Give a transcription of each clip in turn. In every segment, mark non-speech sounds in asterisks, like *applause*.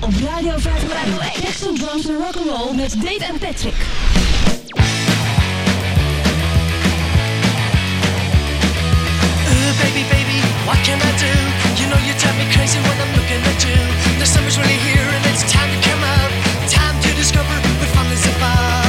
op Radio 501. Extra drums en rock'n'roll met Dave en Patrick. Ooh, baby, baby, what can I do? You know you drive me crazy when I'm looking at you. The summer's really here and it's time to come out. Time to discover what fun is about.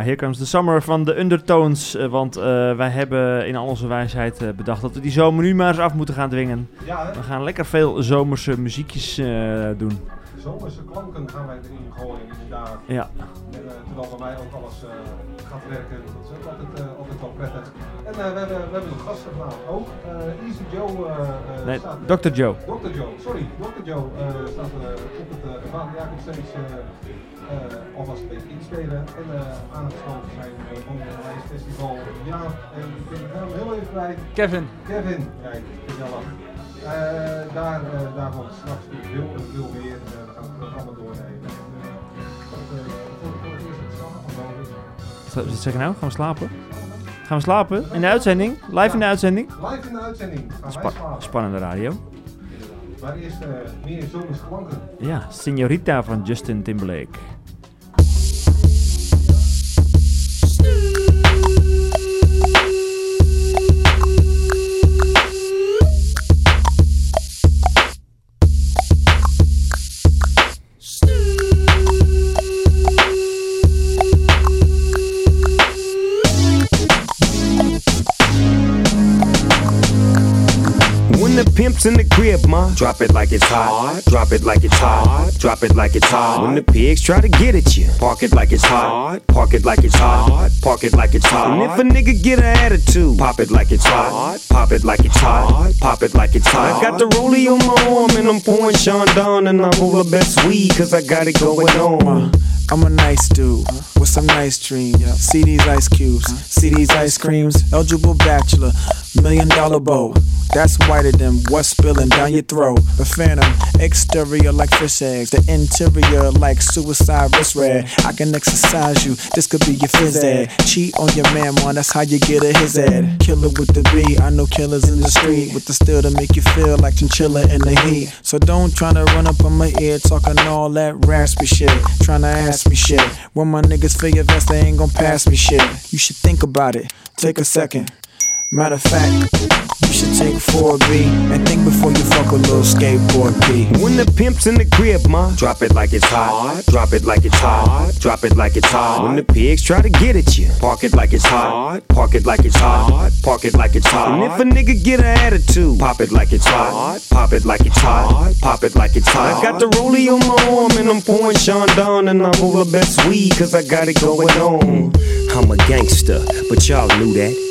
Ja, hier comes the summer van de Undertones. eh, want eh, wij hebben in al onze wijsheid eh, bedacht dat we die zomer nu maar eens af moeten gaan dwingen. Ja? We gaan lekker veel zomerse muziekjes doen. zomerse klanken gaan wij erin gooien, inderdaad. Ja. En, terwijl bij mij ook alles gaat werken. Dat is ook altijd, altijd wel prettig. En we, hebben, we hebben een gast vanavond ook. Easy Joe Nee, staat... Dr. Joe. Dr. Joe, sorry. Dr. Joe staat op het uh, eh, alvast een beetje inspelen. En eh, aangesloten zijn uh, van het Festival. Ja, en ik ben het heel even kwijt. Kevin. Kevin, kijk, gezellig. Eh daar, eh, daarvan straks weer veel veel meer. Eh, we gaan het programma doornemen. Eh, eh. Wat zeg je nou? Gaan we slapen? Gaan we slapen? In de uitzending? Live in de uitzending? Live in de uitzending gaan Spa- slapen. spannende radio. Maar eerst eh, meer zomers klanken. Ja, Señorita van Justin Timberlake. In the crib, ma, drop it like it's hot. Drop it like it's hot. Drop it like it's hot. When the pigs try to get at you, park it like it's hot. Park it like it's hot. Park it like it's hot. And if a nigga get an attitude, pop it like it's hot. Pop it like it's hot. Pop it like it's hot. I got the rollie on my arm and I'm pouring Sean Don and I'm the best weed cause I got it going on. I'm a nice dude with some nice dreams. See these ice cubes, see these ice creams. Eligible bachelor, million dollar bow. That's whiter than what's spilling down your throat. The phantom, exterior like fish eggs, the interior like suicide wrist red. I can exercise you, this could be your phys ed. Cheat on your man, man, that's how you get a his ed. Killer with the B, I know killers in the street with the steel to make you feel like chinchilla in the heat. So don't try to run up on my ear talking all that raspy shit. Tryna ask me shit. When my niggas your vest, they ain't gon' pass me shit. You should think about it. Take a second. Matter of fact, you should take 4B and think before you fuck a little skateboard P. When the pimp's in the crib, ma, drop it like it's hot. Drop it like it's hot. Drop it like it's hot. When the pigs try to get at you, park it like it's hot. Park it like it's hot. Park it like it's hot. And if a nigga get an attitude, pop it like it's hot. Pop it like it's hot. Pop it like it's hot. I got the rollie on my arm and I'm pouring Sean Don and I'm all the best weed cause I got it going on. I'm a gangster, but y'all knew that.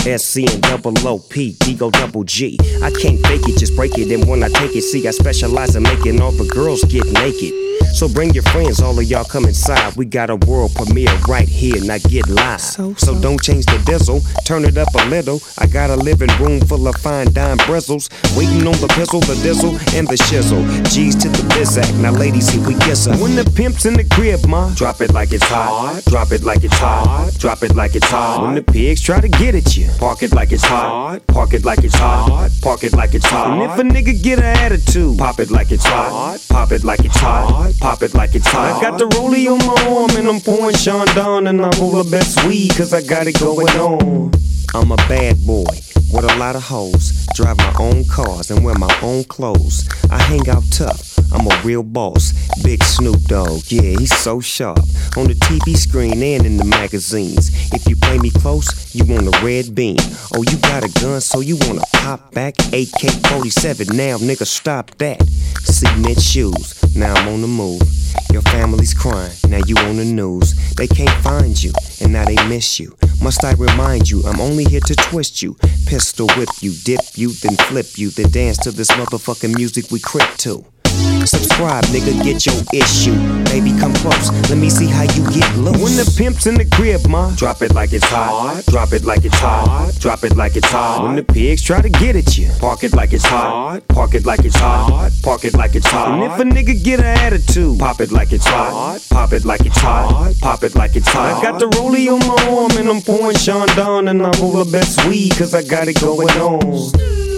SC and double OP, Digo double G. I can't fake it, just break it. And when I take it, see, I specialize in making all the girls get naked. So bring your friends, all of y'all come inside. We got a world premiere right here, now get live. So, don't change the diesel, turn it up a little. I got a living room full of fine dime bristles. Waiting on the pistol, the diesel, and the shizzle. G's to the bizac, now ladies, here we kiss her. When the pimp's in the crib, ma, drop it like it's hot. Drop it like it's hot. Drop it like it's hot. When the pigs try to get at you, park it like it's hot. Park it like it's hot. Park it like it's hot. And if a nigga get an attitude, pop it like it's hot. Pop it like it's hot. Pop it like it's hot. I got the rollie on my arm and I'm pouring Sean down and I roll the best weed cause I got it going on. I'm a bad boy with a lot of hoes. Drive my own cars and wear my own clothes. I hang out tough. I'm a real boss. Big Snoop Dogg, yeah, he's so sharp. On the TV screen and in the magazines. If you play me close, you want a red beam. Oh, you got a gun, so you wanna pop back? AK 47, now nigga, stop that. Cement shoes, now I'm on the move. Your family's crying, now you on the news. They can't find you, and now they miss you. Must I remind you, I'm only here to twist you. Pistol whip you, dip you, then flip you, then dance to this motherfucking music we crip to. Subscribe, nigga, get your issue. Baby, come close, let me see how you get loose. When the pimp's in the crib, ma, drop it like it's hot. Drop it like it's hot. Drop it like it's hot. When the pigs try to get at you, park it like it's hot. Park it like it's hot. Park it like it's hot. And if a nigga get an attitude, pop it like it's hot. Pop it like it's hot. Pop it like it's hot. I got the rollie on my arm and I'm pouring Sean down and I roll the best weed cause I got it going on.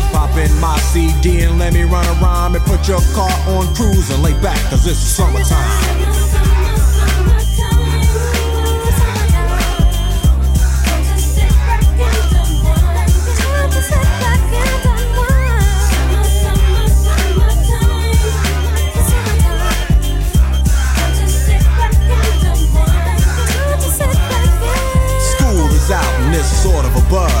Pop in my CD and let me run a rhyme and put your car on cruise and lay back, cause it's summertime. sort of a buzz.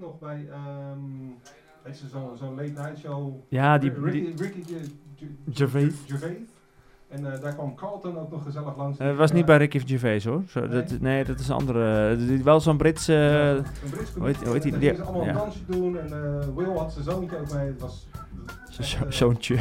Nog bij je, zo'n zo'n late night show. Ja, die- Ricky, Gervais. Gervais. En eh, daar kwam Carlton ook nog gezellig langs. Het was niet Ja, bij Ricky Gervais hoor. Zo, Nee. dat, nee, dat is een andere. die- Wel zo'n Britse. ja, eh, een Brits hoe heet- hoe heet die? Die- allemaal ja. een dansje doen en eh, Will had zijn zoontje ook mee. Het was zo- zo- eh, Zoontje.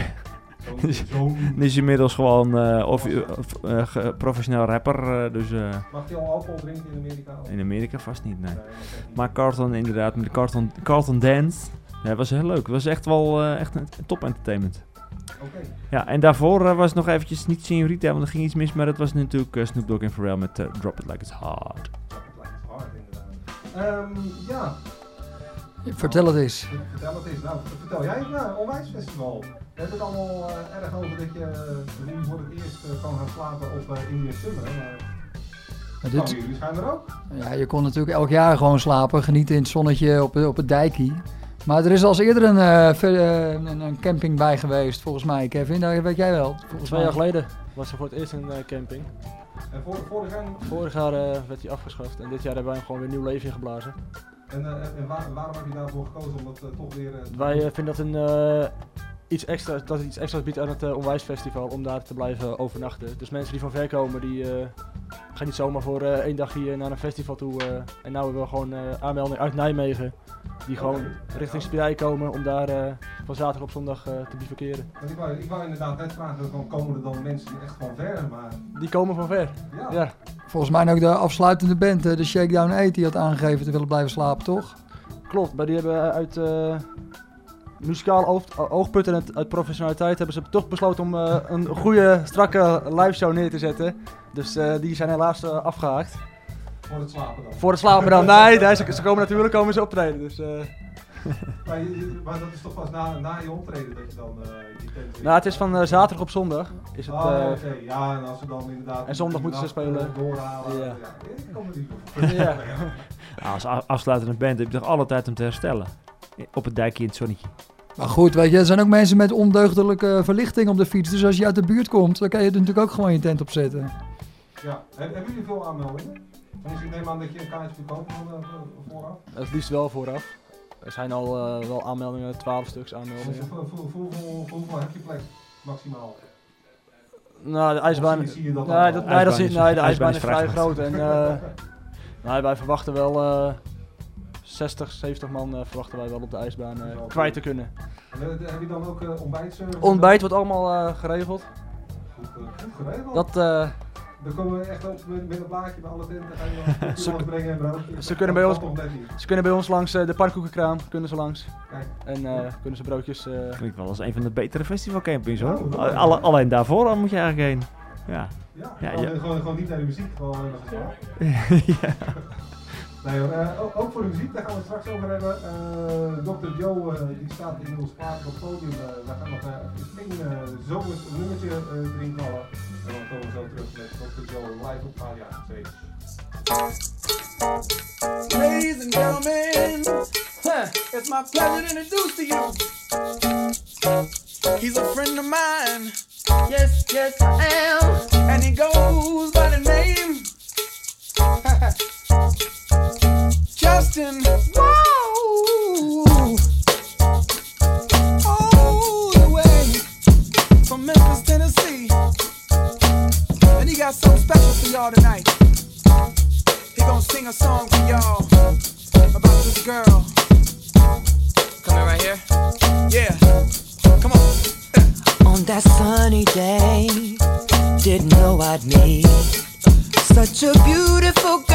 Zo'n- zo'n- Die is inmiddels gewoon eh, of, of, eh, ge- professioneel rapper. eh, dus eh, Mag je al alcohol drinken in Amerika? in Amerika vast niet. Nee. Niet. Maar Carlton inderdaad, met de Carlton, Carlton Dance. Ja, dat was heel leuk. Het was echt wel eh, echt een top entertainment. Oké. Ja, en daarvoor was nog eventjes niet Senorita, want er ging iets mis. Maar dat was natuurlijk Snoop Dogg en Pharrell met Drop It Like It's Hard. Dat lijkt hard inderdaad. Ehm, ja, Vertel het eens. vertel het eens. Nou, vertel jij het nou, Onwijs Festival. We hebben het allemaal eh, erg over dat je eh, nu voor het eerst eh, kan gaan slapen op eh Indian Summer. Maar Maar dit... dit, jullie schijnen er ook. ja, je kon natuurlijk elk jaar gewoon slapen, genieten in het zonnetje op, op het dijkie. Maar er is al eens eerder een, een, een camping bij geweest, volgens mij. Kevin, dat weet jij wel. Volgens Twee mij. jaar geleden was er voor het eerst een camping. En voor, vorig jaar. Vorig jaar werd hij afgeschaft en dit jaar hebben wij hem gewoon weer nieuw leven ingeblazen. En, eh, en waar- waarom heb je daarvoor gekozen om dat toch weer. te Wij doen? vinden dat, een, eh, iets extra, dat het iets extra's biedt aan het uh, Onwijs Festival om daar te blijven overnachten. Dus mensen die van ver komen, die eh, gaan niet zomaar voor eh, één dag hier naar een festival toe. eh, en nou hebben we gewoon eh aanmeldingen uit Nijmegen. Die gewoon richting Spirij komen om daar eh, van zaterdag op zondag eh, te bivakeren. Want ik, wou, ik wou inderdaad net vragen, dan komen er dan mensen die echt van ver, maar Die komen van ver. ja. Ja, Volgens mij ook de afsluitende band, eh, de Shakedown 8, die had aangegeven te willen blijven slapen, toch? klopt. Maar die hebben uit eh, muzikaal oog- oogpunt en uit, uit professionaliteit hebben ze toch besloten om eh, een goede, strakke live show neer te zetten. Dus eh, die zijn helaas eh, afgehaakt. voor het slapen dan. Voor het slapen dan. Nee, nee ze, ze komen natuurlijk komen ze optreden. Dus, eh, *laughs* Maar, maar dat is toch pas na, na je optreden dat je dan eh die tent nou, het is van zaterdag op zondag. Is het, Oh, oké. Ja, en als we dan inderdaad... En zondag moeten ze spelen. Doorhalen. Ja. Ja. ik kom er niet op. *laughs* Ja. Nou, als afsluitende band heb je toch alle tijd om te herstellen. Op het dijkje in het zonnetje. Maar goed, weet je, er zijn ook mensen met ondeugdelijke verlichting op de fiets. Dus als je uit de buurt komt, dan kan je er natuurlijk ook gewoon je tent op zetten. Ja. Heb- Hebben jullie veel aanmeldingen? Dan is ik neem aan dat je een kaartje verkoopt van, eh, vooraf. het liefst wel vooraf. Er zijn al eh, wel aanmeldingen, 12 stuks aanmeldingen. voor, voor, voor, voor, voor hoeveel heb je plek maximaal? Nou, de ijsbaan. Of zie- zie je dat nee, dat, nee, dat is, nee, de ijsbaan ijsbaan is vrij groot. En, eh, *laughs* nee, wij verwachten wel eh 60, 70 man eh, verwachten wij wel op de ijsbaan eh, kwijt te kunnen. En, eh, heb je dan ook uh, ontbijtservice? Ontbijt wordt allemaal eh, geregeld. Goed, eh, goed geregeld. Dat, eh, Dan komen we echt ook met, met een blaadje bij alle tenten. Ga je *laughs* dan Ze- brengen en broodje. ze kunnen bij ons- ze kunnen bij ons langs de pannenkoekenkraam, kunnen ze langs. Kijk. En eh, kunnen ze broodjes... eh, Vind ik wel als een van de betere festivalcampings hoor. dat Alle- alleen daarvoor al moet je eigenlijk heen. Ja. Ja, Ja, gewoon, ja. Gewoon, gewoon niet naar de muziek, gewoon *laughs* naar de ja. Nee, uh, ook, ook, voor de muziek, daar gaan we het straks over hebben. Eh, uh, Dr. Joe uh, die staat in ons vaak op het podium. we gaan nog een flink zomers een nummertje erin vallen. En dan komen we zo terug met Dr. Joe live op Radio 2. Ladies and gentlemen, huh, it's my pleasure to introduce to you. He's a friend of mine. Yes, yes, I am. And he goes by the name. *laughs* Justin. Whoa. All the way from Memphis, Tennessee. And he got something special for y'all tonight. He gonna sing a song for y'all about this girl. Coming right here? Yeah. Come on. *laughs* On that sunny day, didn't know I'd meet such a beautiful girl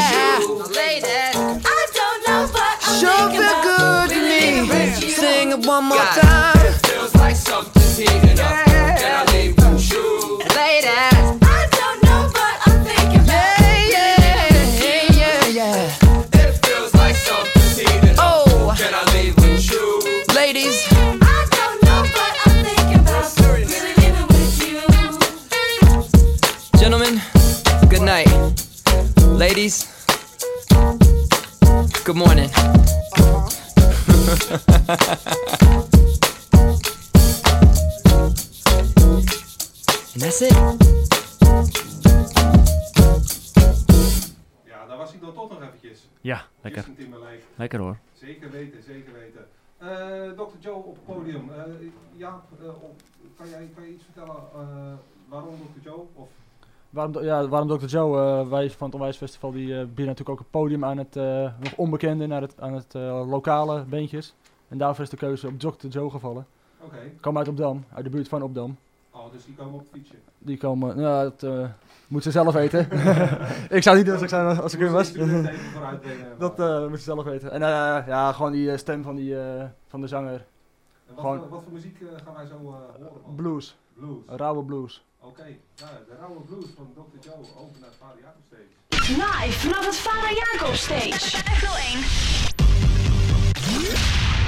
you? more time. Dr. Joe op het podium. Eh, ja, eh, kan, jij, je iets vertellen eh, waarom Dr. Joe? Of Waarom, ja, waarom Dr. Joe? Wij van het Onwijs Festival die, bieden natuurlijk ook een podium aan het nog onbekende, naar het, aan het lokale beentjes. En daarvoor is de keuze op Dr. Joe gevallen. Oké. Okay. Kom uit Opdam, uit de buurt van Opdam. Oh, dus die komen op het fietsje? Die komen, nou, het, moet ze zelf weten. *laughs* ik zou het niet doen als ik, zou- als ik er was. *laughs* dat eh moet ze zelf weten. En eh, ja, gewoon die eh, stem van, die, eh, van de zanger. En wat, Gewoon voor, wat voor muziek gaan wij zo eh, horen? blues. Blues. Rauwe blues. Oké, nou, de rauwe blues van Dr. Joe over naar het Vader Jacob Stage. Live vanaf het Vader Jacob Stage. Echo 1.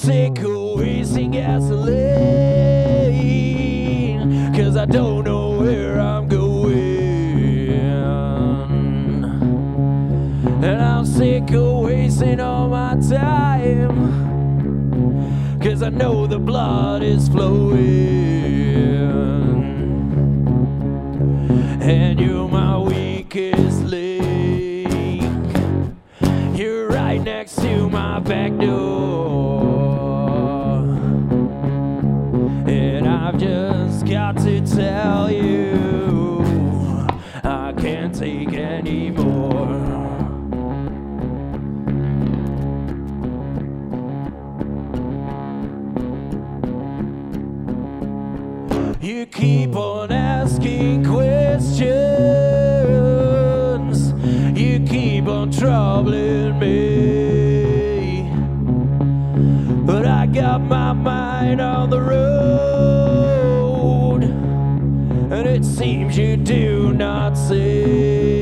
Sick of wasting gasoline. Cause I don't know where I'm going. And I'm sick of wasting all my time. Cause I know the blood is flowing. And you're my weakest link. You're right next to my back door. Got to tell you, I can't take anymore. You keep on asking questions. You keep on troubling me. But I got my mind on the road. It seems you do not see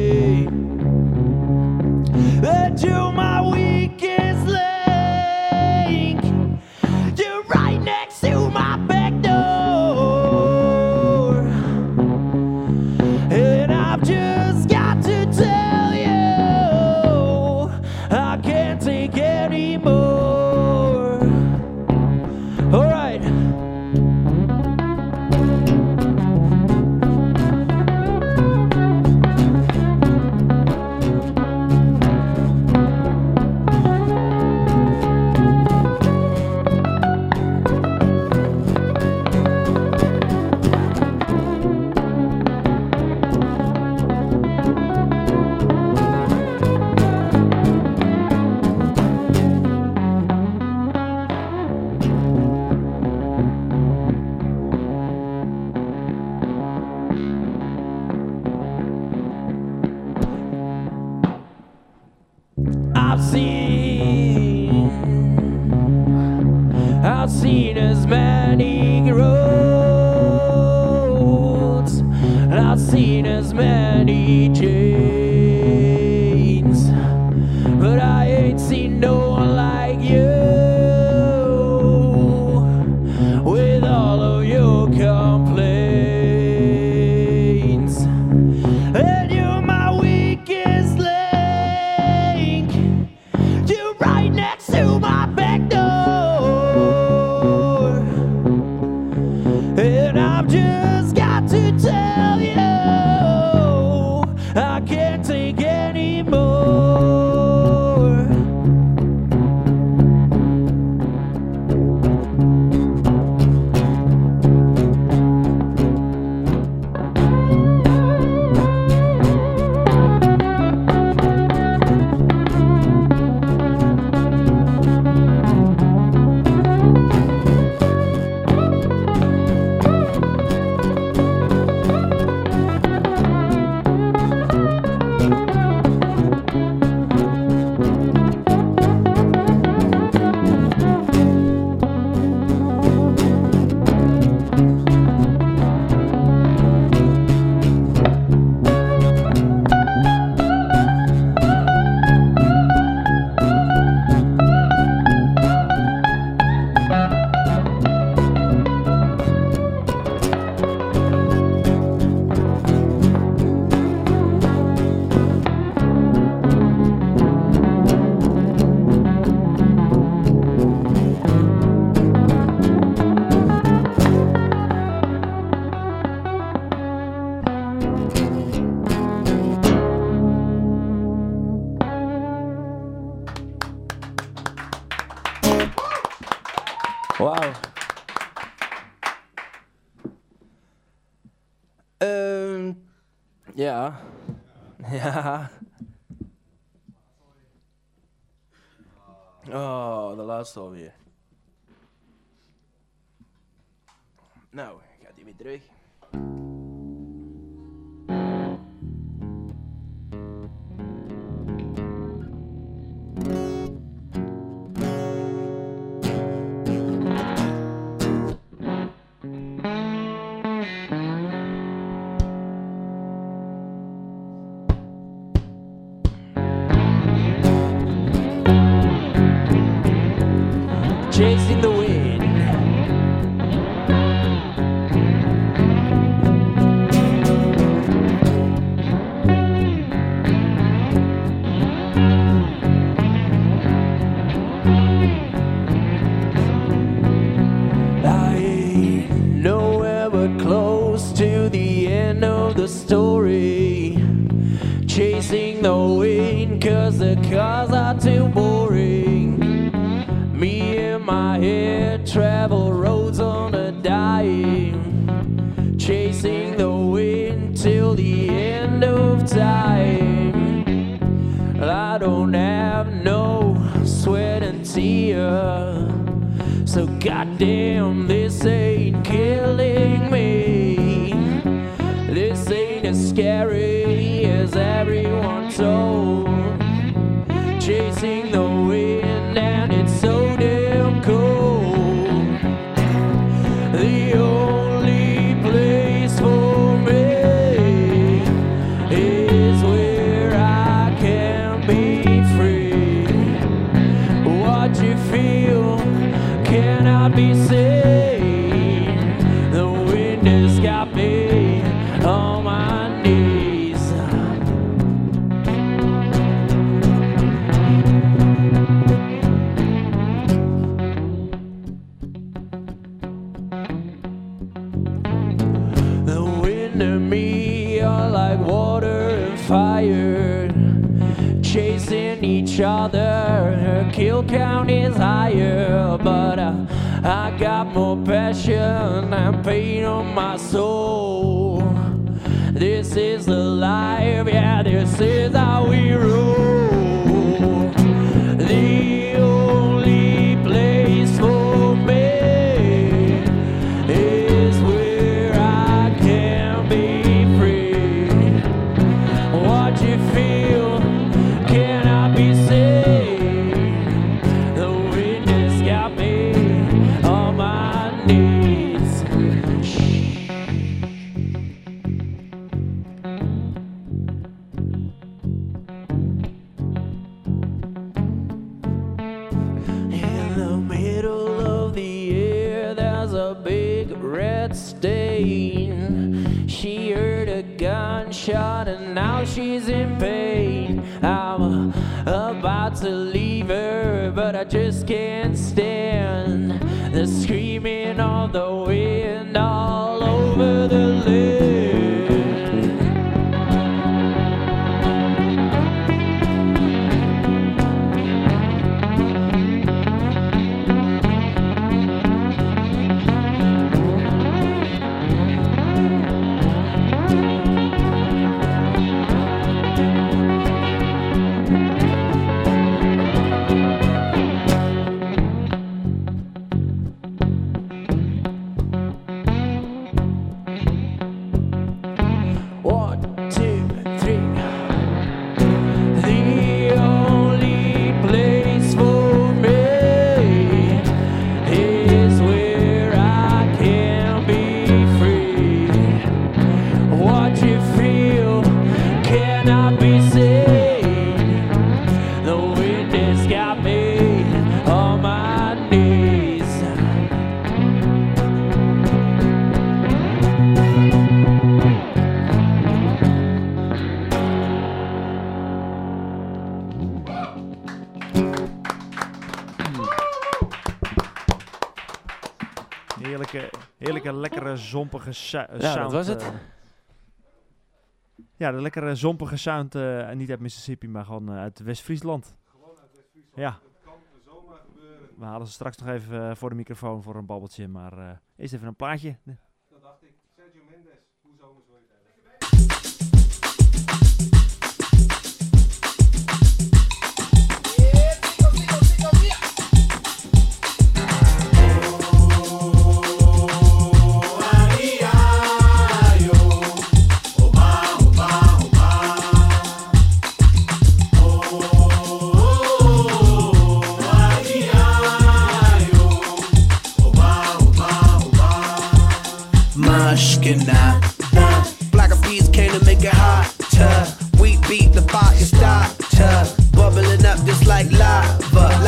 Ja. Oh, de laatste alweer. Nou, gaat die weer terug. gunshot and now she's in pain. I'm uh, about to leave her, but I just can't stand the screaming of the wind all over the lake. sound. Eh, ja, dat was het. Eh, ja, de lekkere zompige sound, eh, niet uit Mississippi, maar gewoon uit West-Friesland. Gewoon uit West-Friesland. Ja. Dat kan zomaar gebeuren. We halen ze straks nog even voor de microfoon voor een babbeltje, maar eerst even een plaatje.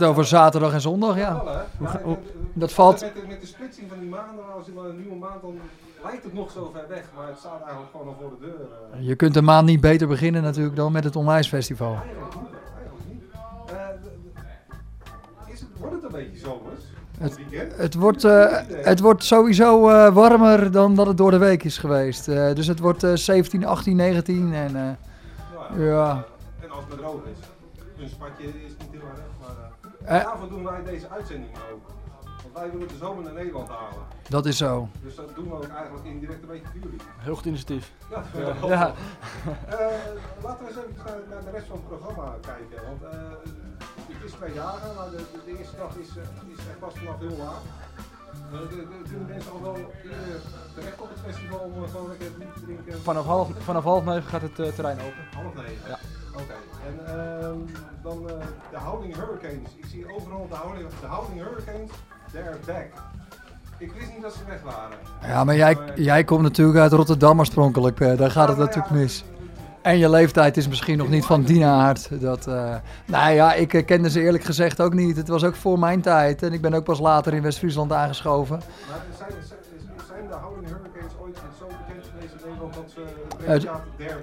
Het over zaterdag en zondag, ja. dat valt... Met de, met de splitsing van die maanden, als je wel een nieuwe maand, dan lijkt het nog zo ver weg. Maar het staat eigenlijk gewoon al voor de deur. eh. Je kunt de maand niet beter beginnen natuurlijk dan met het Onwijs Festival. Eigenlijk niet, eigenlijk niet. Eh, is het, wordt het een beetje zomers? Het, het, wordt, eh, het wordt sowieso eh, warmer dan dat het door de week is geweest. Eh, dus het wordt eh, 17, 18, 19 en eh, ja. En als het droog is. Een spatje daarvoor doen wij deze uitzending ook. Want wij willen de zomer naar Nederland halen. Dat is zo. Dus dat doen we ook eigenlijk indirect een beetje voor jullie. Heel goed initiatief. Ja, Ja. ja. Ja. laten we eens even naar, naar de rest van het programma kijken. Want eh, het is twee dagen, maar de, de, eerste dag is, eh, is echt pas vanaf heel laat. Eh, Kunnen mensen al wel eerder terecht op het festival om eh, gewoon lekker te drinken? Vanaf half, vanaf half negen gaat het eh, terrein open. Half negen? Ja. Oké. En ehm, dan eh, de Houding Hurricanes. Ik zie overal de Houding, de Houding Hurricanes, they're back. Ik wist niet dat ze weg waren. Ja, maar jij, jij komt natuurlijk uit Rotterdam oorspronkelijk. eh, daar gaat het natuurlijk mis. En je leeftijd is misschien nog niet van die aard. Dat, eh, nou ja, ik kende ze eerlijk gezegd ook niet. Het was ook voor mijn tijd. En ik ben ook pas later in West-Friesland aangeschoven. Maar zijn, zijn, zijn de Howling Hurricanes ooit zo bekend geweest in Nederland dat ze het presentator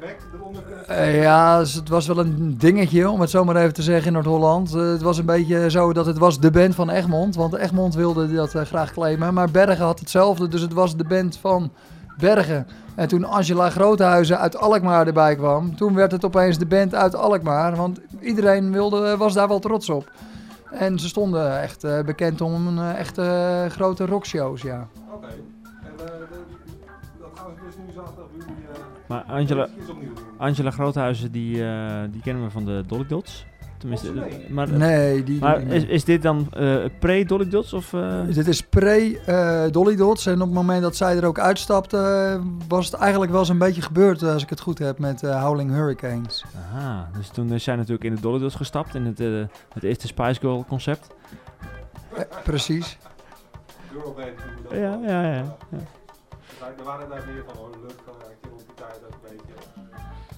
Eh, ja, dus het was wel een dingetje, om het zo maar even te zeggen, in Noord-Holland. Eh, het was een beetje zo dat het was de band van Egmond. Want Egmond wilde dat eh, graag claimen. Maar Bergen had hetzelfde, dus het was de band van Bergen. En toen Angela Groothuizen uit Alkmaar erbij kwam, toen werd het opeens de band uit Alkmaar. Want iedereen wilde, was daar wel trots op. En ze stonden echt eh, bekend om een echte grote rockshows, ja. Oké. En eh, dat gaan ze dus nu zaterdag jullie... Maar Angela, opnieuw. Angela Groothuizen, die, eh, die kennen we van de Dolly Dots. Tenminste, Oh, nee. eh, maar, Nee, die- maar is, is dit dan eh, pre-Dolly Dots? Of, eh? Dit is pre-Dolly Dots. En op het moment dat zij er ook uitstapte, eh, was het eigenlijk wel eens een beetje gebeurd, als ik het goed heb, met eh, Howling Hurricanes. Aha, dus toen is zij natuurlijk in de Dolly Dots gestapt, in het, eh, het eerste Spice Girl concept. Eh, precies. Dat Ja, ja, ja, ja. Er waren- daar meer van hoor, leuk ik rond die tijd ook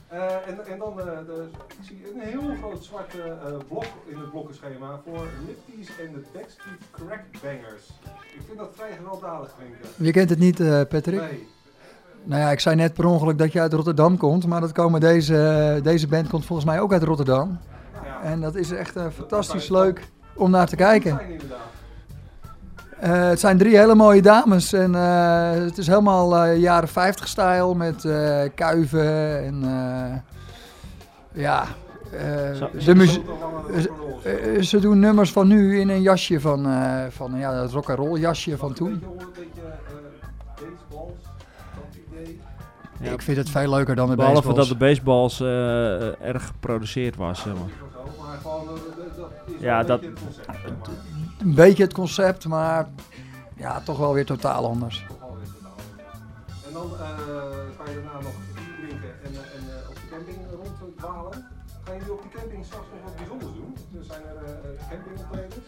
Eh, en, en dan, eh, de, ik zie een heel groot zwarte eh, blok in het blokkenschema voor Lippies en de Backstreet Crackbangers. Ik vind dat vrij gewelddadig klinken. Je kent het niet, Patrick? Nee. Nou ja, ik zei net per ongeluk dat je uit Rotterdam komt, maar dat komen deze, deze band komt volgens mij ook uit Rotterdam. En dat is echt fantastisch leuk om naar te kijken. Zijn inderdaad. Eh, het zijn drie hele mooie dames en eh, het is helemaal eh, jaren 50 stijl met eh, kuiven en eh, ja. eh, ze doen nummers van nu in een jasje van, eh, van ja, het rock and roll jasje van toen. Eh, dat. Ja. Ik vind het veel leuker dan de Behalve baseballs. dat de baseballs eh, erg geproduceerd was. zeg maar. Maar gewoon, dat is Ja, dat, een beetje het concept. Maar ja, toch wel weer totaal anders. En dan eh ga je daarna nog drinken en, eh, en eh, op de camping ronddwalen. Gaan jullie op die camping straks nog wat bijzonders doen? Dus zijn er eh campingoptredens?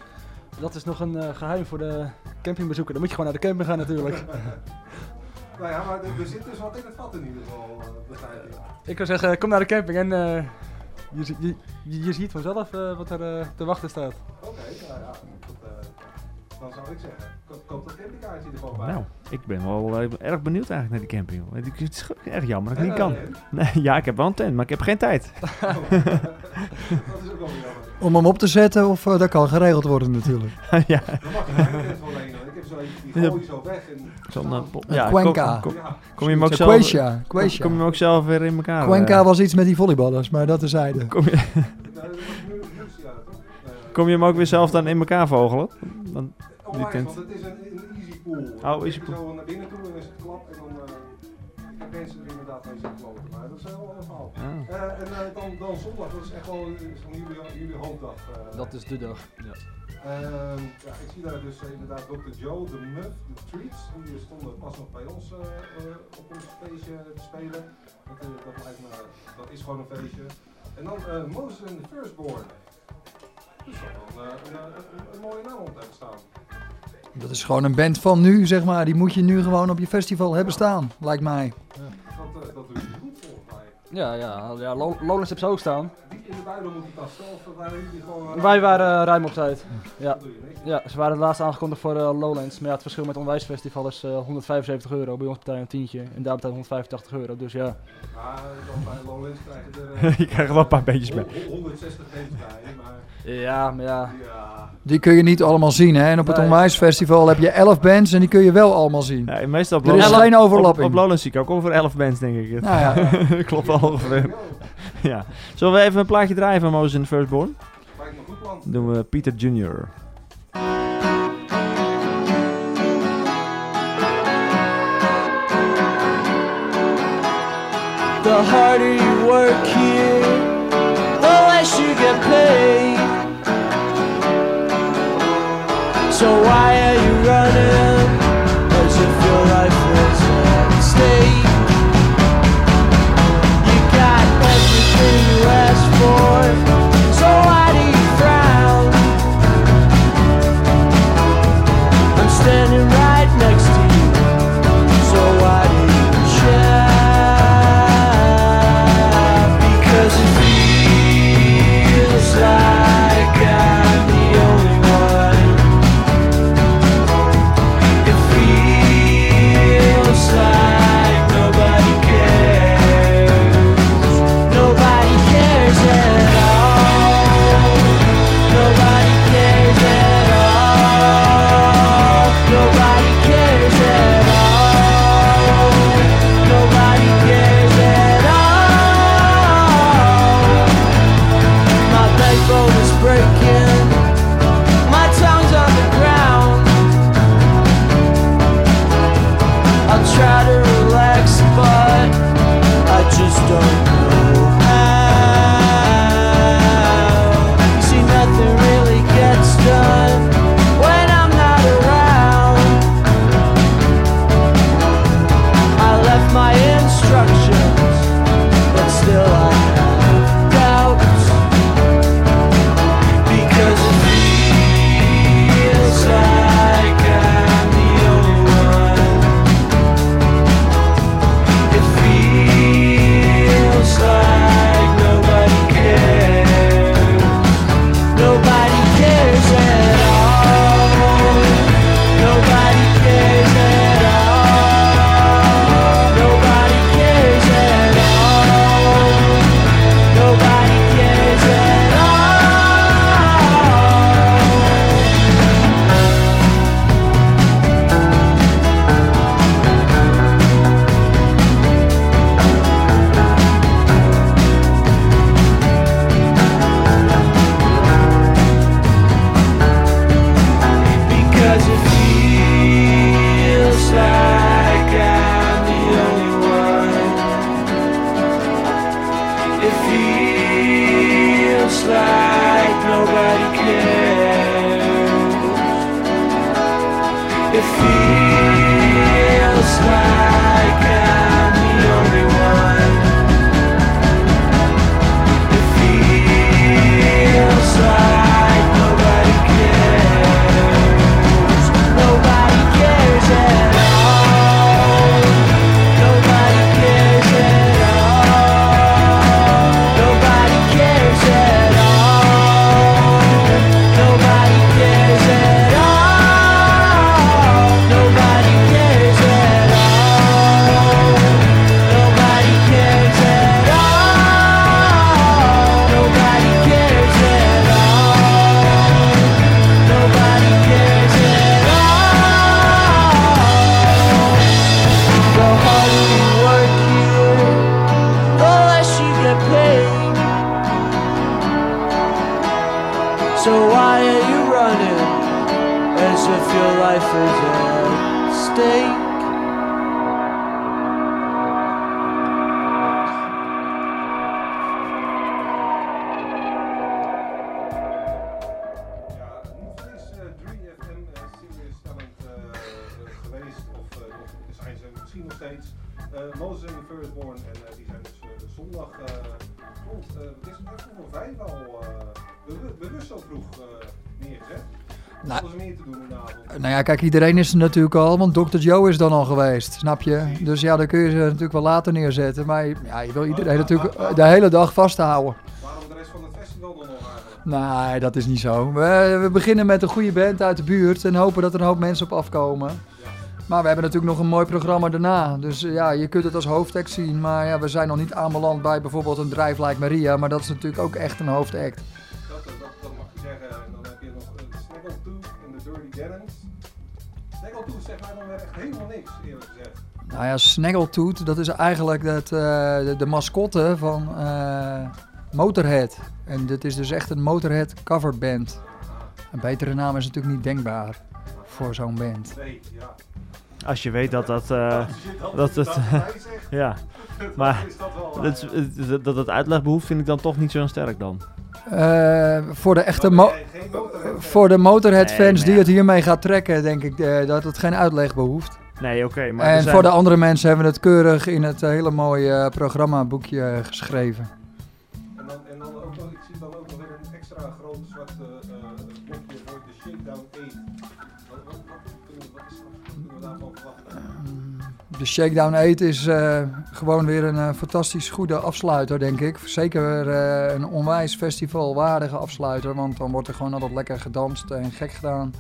Dat is nog een eh, geheim voor de campingbezoeker. Dan moet je gewoon naar de camping gaan natuurlijk. *laughs* nou ja, maar er, er zit dus wat in het vat in ieder geval, eh, begrijp ik. Ik zou zeggen, kom naar de camping en eh, je, je, je, je ziet vanzelf eh, wat er te wachten staat. Oké, nou ja, dan zou ik zeggen, ko- koop dat campingkaartje er gewoon bij. Nou, ik ben wel eh, erg benieuwd eigenlijk naar die camping. joh. Het is erg jammer dat ik niet kan. Nee, ja, ik heb wel een tent, maar ik heb geen tijd. *laughs* dat is ook wel weer jammer. Om hem op te zetten, of eh, dat kan geregeld worden natuurlijk. *laughs* ja. Dan mag je tent lenen. Ik heb zo eentje, die gooi zo weg en... Zo'n, ja, Cuenca. Kom, kom, je hem ook zelf, kom, je hem ook zelf weer in elkaar? Cuenca eh, was iets met die volleyballers, maar dat is zijde. kom, je, kom je hem ook weer zelf dan in elkaar vogelen? Want die tent. want het is een, een easy pool. Oh, Dan easy je pool. Zo naar binnen toe en is het klap en dan... eh ik heb mensen er inderdaad mee zitten lopen, maar dat is wel een verhaal. Ah. Eh, en eh, dan, dan zondag, dat is echt wel is van jullie, jullie hoofddag. eh. Dat is de dag. Ja. Ehm, ja, ik zie daar dus eh, inderdaad Dr. Joe, de Muff, de Treats. Die stonden pas nog bij ons eh, eh, op ons feestje te spelen. Dat, eh, dat, lijkt me, dat is gewoon een feestje. En dan eh Moses and the Firstborn. Dat is wel een, eh, een, een, een, een mooie naam om te hebben staan. Dat is gewoon een band van nu, zeg maar. Die moet je nu gewoon op je festival hebben staan, lijkt mij. Dat, eh, dat doe je goed volgens mij. Ja, ja, ja Lo- Lowlands heb ze ook staan. Diep in de buidel moet die tas zelf, waren jullie gewoon... eh, Wij waren eh, ruim op tijd. Ja. ja, ze waren het laatst aangekondigd voor eh, Lowlands. Maar ja, het verschil met het Onwijsfestival is eh 175 euro. Bij ons betaal je een tientje en daar betaal je 185 euro. Dus ja. Maar dan bij Lowlands krijg je er... *laughs* Je krijgt er wel een paar beetjes bij. hon- 160 mensen bij, maar... Ja, maar ja. Ja. Die kun je niet allemaal zien, hè. En op het Nee. Onwijsfestival heb je 11 bands en die kun je wel allemaal zien. Ja, meestal op Er is geen overlapping. Op, op Lowlands zie ik ook ongeveer 11 bands, denk ik. Nou ja. *laughs* Klopt wel ongeveer. *laughs* *laughs* ja. Zullen we even een plaatje draaien van Moses in the Firstborn? Lijkt me een goed plan. Doen we Peter Jr. The harder you work here, the less you get paid. So why misschien nog steeds. Eh, Moses en the Firstborn, en eh, die zijn dus eh, zondag rond, wat is het, echt om vijf al, bewu- bewust zo vroeg neergezet. Nou- ze meer te doen in de avond? Nou ja, kijk, iedereen is er natuurlijk al, want Dr. Joe is dan al geweest, snap je? Dus ja, dan kun je ze natuurlijk wel later neerzetten, maar je- ja, je wil iedereen natuurlijk eh, de hele dag vasthouden. Waarom de rest van het festival dan nog eigenlijk? Nee, dat is niet zo. We, we beginnen met een goede band uit de buurt en hopen dat er een hoop mensen op afkomen. Maar we hebben natuurlijk nog een mooi programma daarna. Dus eh, ja, je kunt het als hoofdact zien. Maar ja, we zijn nog niet aanbeland bij bijvoorbeeld een Drive Like Maria. Maar dat is natuurlijk ook echt een hoofdact. Dat, dat, dat mag je zeggen. En dan heb je nog uh, Snaggletooth en de Dirty Gallants. Snaggletooth zegt mij dan weer echt helemaal niks, eerlijk gezegd. Nou ja, Snaggletooth, dat is eigenlijk het, eh, de, de mascotte van eh, Motorhead. En dit is dus echt een Motorhead coverband. Een betere naam is natuurlijk niet denkbaar voor zo'n band. Als je weet dat dat... je dat het, *laughs* ja, maar dat dat, het uitleg behoeft vind ik dan toch niet zo sterk dan. Eh, voor de echte mo- voor de Motorhead Nee, fans maar die het hiermee gaat trekken, denk ik eh, dat het geen uitleg behoeft. Nee, oké, maar en zijn- voor de andere mensen hebben we het keurig in het hele mooie programmaboekje eh, geschreven. De Shakedown 8 is eh, gewoon weer een eh, fantastisch goede afsluiter, denk ik. Zeker eh, een onwijs festivalwaardige afsluiter, want dan wordt er gewoon altijd lekker gedanst en gek gedaan.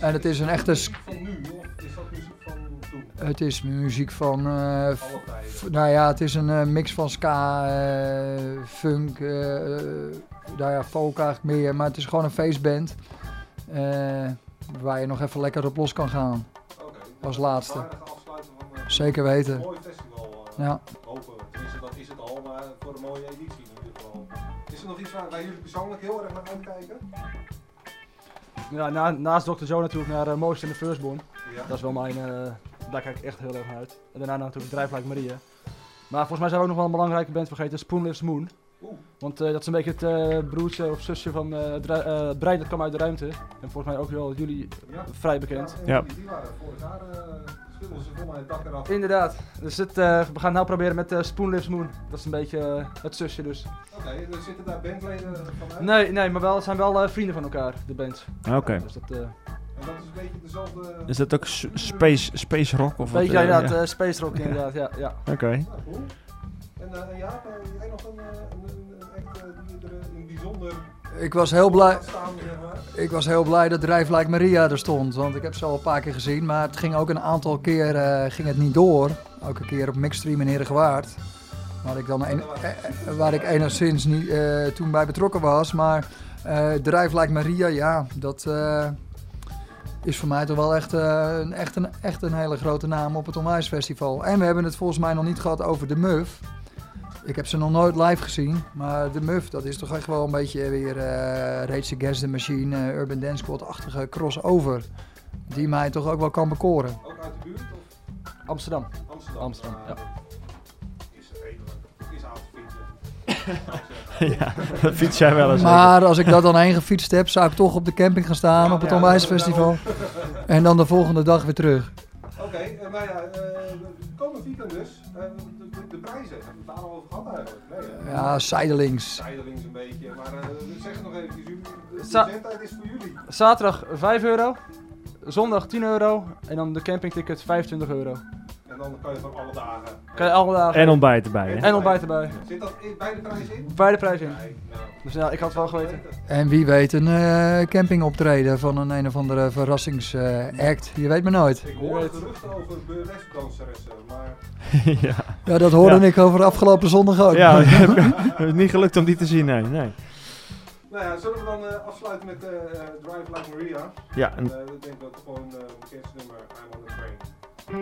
En het is een echte... Van nu, of is dat muziek van toen? Het is muziek van, nou ja, het is een mix van ska, funk, nou ja, folk eigenlijk meer, maar het is gewoon een feestband waar je nog even lekker op los kan gaan. Als laatste. Zeker weten. Een mooi festival. eh, Ja. Hopen. Tenminste, dat is het al, maar voor een mooie editie in ieder geval. Is er nog iets waar, waar jullie persoonlijk heel erg naar uitkijken? Ja, na, naast Dr. Joe natuurlijk naar uh, Most in the Firstborn. Ja. Dat is wel mijn, eh, daar kijk ik echt heel erg naar uit. En daarna natuurlijk Drive Like Maria. Maar volgens mij zijn we ook nog wel een belangrijke band vergeten, Spoonless Moon. Want eh, dat is een beetje het eh, broertje of zusje van eh, het eh, brein dat kwam uit de ruimte. En volgens mij ook wel jullie Ja. vrij bekend. Ja, die waren vorig jaar, uh, schudden ze voor mij het dak eraf. Inderdaad. Dus het, eh, we gaan het nou proberen met uh, Moon. Dat is een beetje eh, het zusje dus. Oké, er zitten daar bandleden van uit? Nee, nee, maar wel, het zijn wel eh, vrienden van elkaar, de bands. Oké. Dus dat, eh, En dat is een beetje dezelfde... Is dat ook space, space rock of wat? Beetje, eh, inderdaad, ja. eh, space rock inderdaad, ja. ja. *laughs* Oké. Ja, cool. En, uh, en Jaap, uh, jij nog een, uh, een, een act uh, die er uh, in bijzonder... Ik was heel blij. Ik was heel blij dat Drive Like Maria er stond, want ik heb ze al een paar keer gezien, maar het ging ook een aantal keer uh, ging het niet door. Ook een keer op Mixstream in Herengewaard, waar ik dan een, eh, waar ik enigszins niet toen bij betrokken was. Maar uh, Drive Like Maria, ja, dat is voor mij toch wel echt, een, echt, een, echt een hele grote naam op het Onwijsfestival. En we hebben het volgens mij nog niet gehad over de Muf. Ik heb ze nog nooit live gezien, maar de Muff, dat is toch echt wel een beetje weer uh, Rage Against the Machine, uh, Urban Dance Squad-achtige crossover. Die mij toch ook wel kan bekoren. Ook uit de buurt? Of? Amsterdam. Amsterdam. Amsterdam, ja. Is redelijk. Is aan het fietsen. *laughs* ja, dat fiets jij wel eens. Maar als ik dat dan heen gefietst heb, zou ik toch op de camping gaan staan ja, op het ja, Onwijsfestival. En dan de volgende dag weer terug. Oké, okay, uh, nou ja, weekend dus. De, de, de, prijzen, hebben we het daar al over gehad eigenlijk? Nee, ja, zijdelings. Zijdelings een beetje, maar uh, zeg het nog even, de zendtijd is voor jullie. Zaterdag 5 euro, zondag 10 euro en dan de campingticket 25 euro. En dan kan je van alle dagen. Kan je alle dagen. En ontbijt erbij. Hè? En ontbijt erbij. Zit dat in, bij de prijs in? Bij de prijs in. Nee, nou, dus ja, ik had het wel geweten. En wie weet een uh, campingoptreden van een een of andere verrassingsact. Uh, je weet maar nooit. Ik hoor geruchten over burlesque-danseressen, maar... *laughs* ja. ja, dat hoorde ja. ik over afgelopen zondag ook. *laughs* Ja, het is niet gelukt om die te zien, nee. nee. Nou ja, zullen we dan uh, afsluiten met uh, Drive Like Maria? Ja. En, uh, ik denk dat gewoon uh, bekendste nummer I'm on the Train. De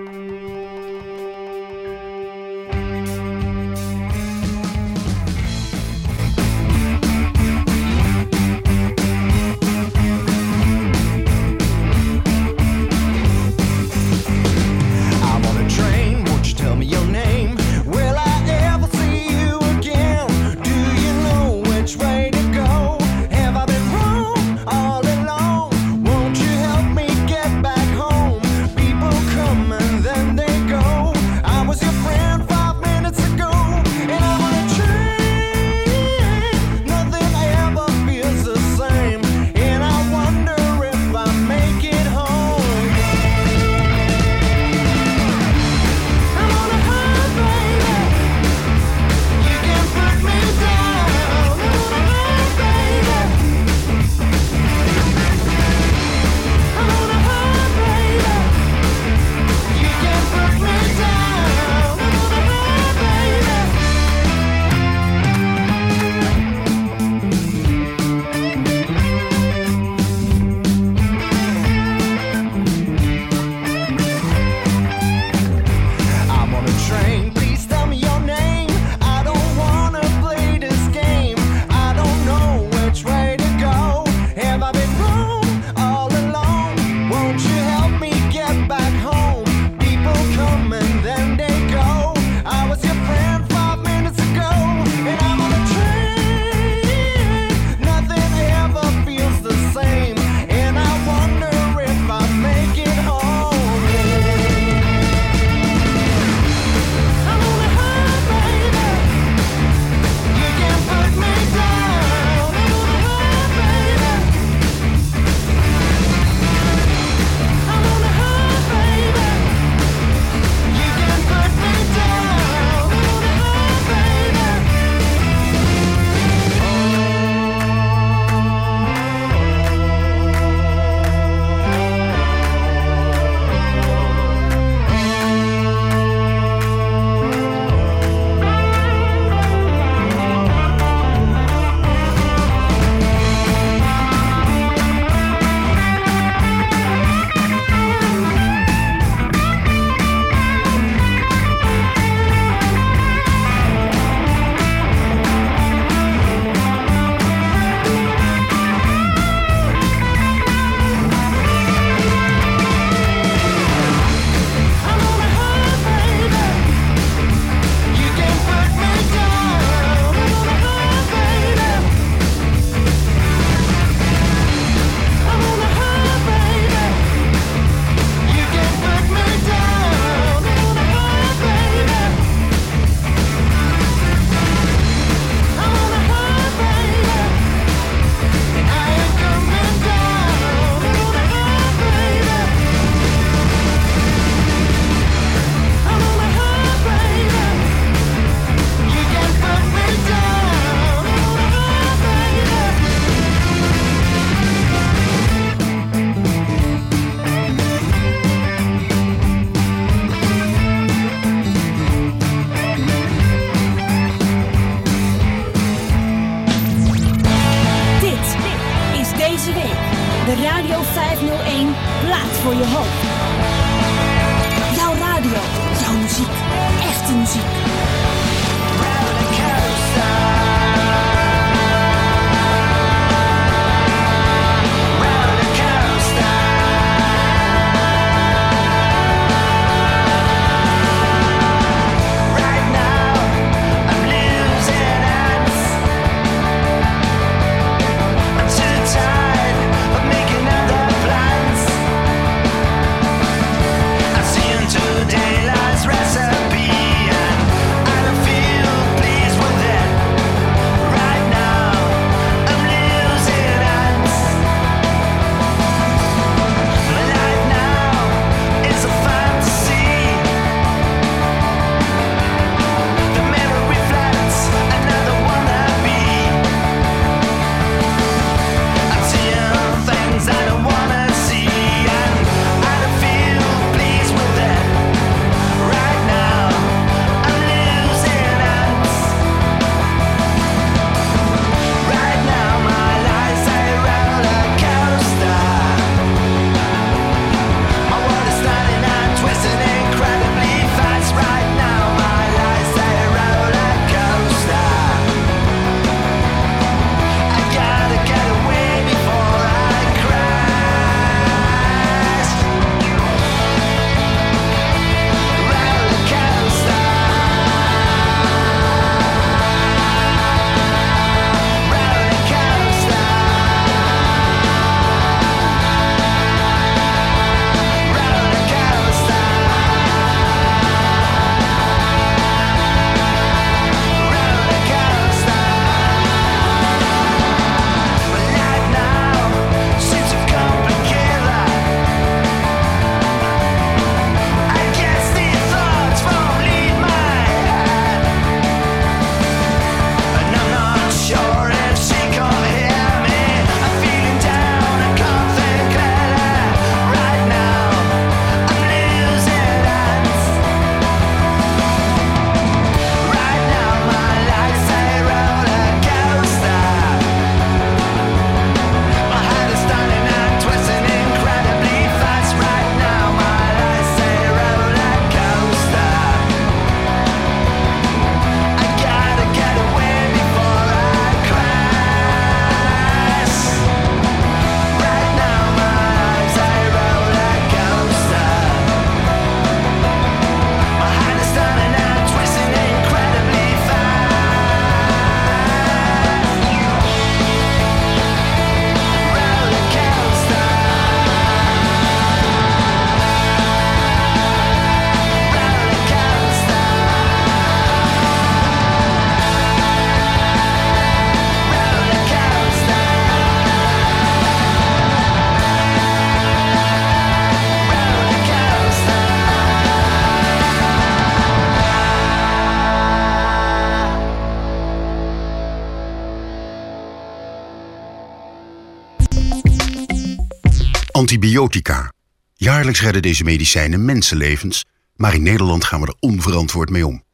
Antibiotica. Jaarlijks redden deze medicijnen mensenlevens, maar in Nederland gaan we er onverantwoord mee om.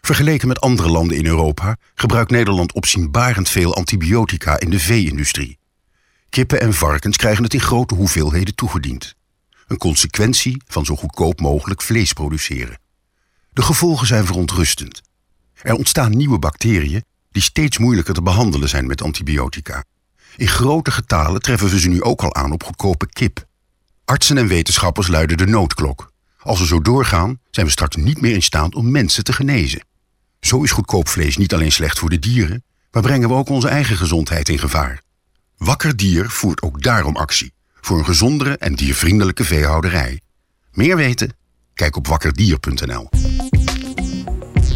Vergeleken met andere landen in Europa gebruikt Nederland opzienbarend veel antibiotica in de vee-industrie. Kippen en varkens krijgen het in grote hoeveelheden toegediend. Een consequentie van zo goedkoop mogelijk vlees produceren. De gevolgen zijn verontrustend. Er ontstaan nieuwe bacteriën die steeds moeilijker te behandelen zijn met antibiotica. In grote getalen treffen we ze nu ook al aan op goedkope kip. Artsen en wetenschappers luiden de noodklok. Als we zo doorgaan, zijn we straks niet meer in staat om mensen te genezen. Zo is goedkoop vlees niet alleen slecht voor de dieren, maar brengen we ook onze eigen gezondheid in gevaar. Wakker Dier voert ook daarom actie voor een gezondere en diervriendelijke veehouderij. Meer weten? Kijk op wakkerdier.nl.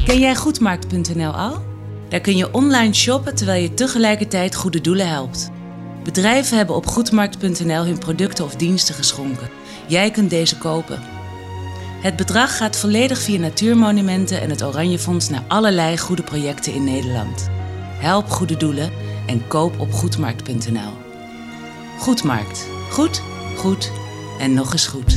Ken jij Goedmarkt.nl al? Daar kun je online shoppen terwijl je tegelijkertijd goede doelen helpt. Bedrijven hebben op Goedmarkt.nl hun producten of diensten geschonken. Jij kunt deze kopen. Het bedrag gaat volledig via Natuurmonumenten en het Oranje Fonds naar allerlei goede projecten in Nederland. Help goede doelen en koop op Goedmarkt.nl. Goedmarkt. Goed, goed en nog eens goed.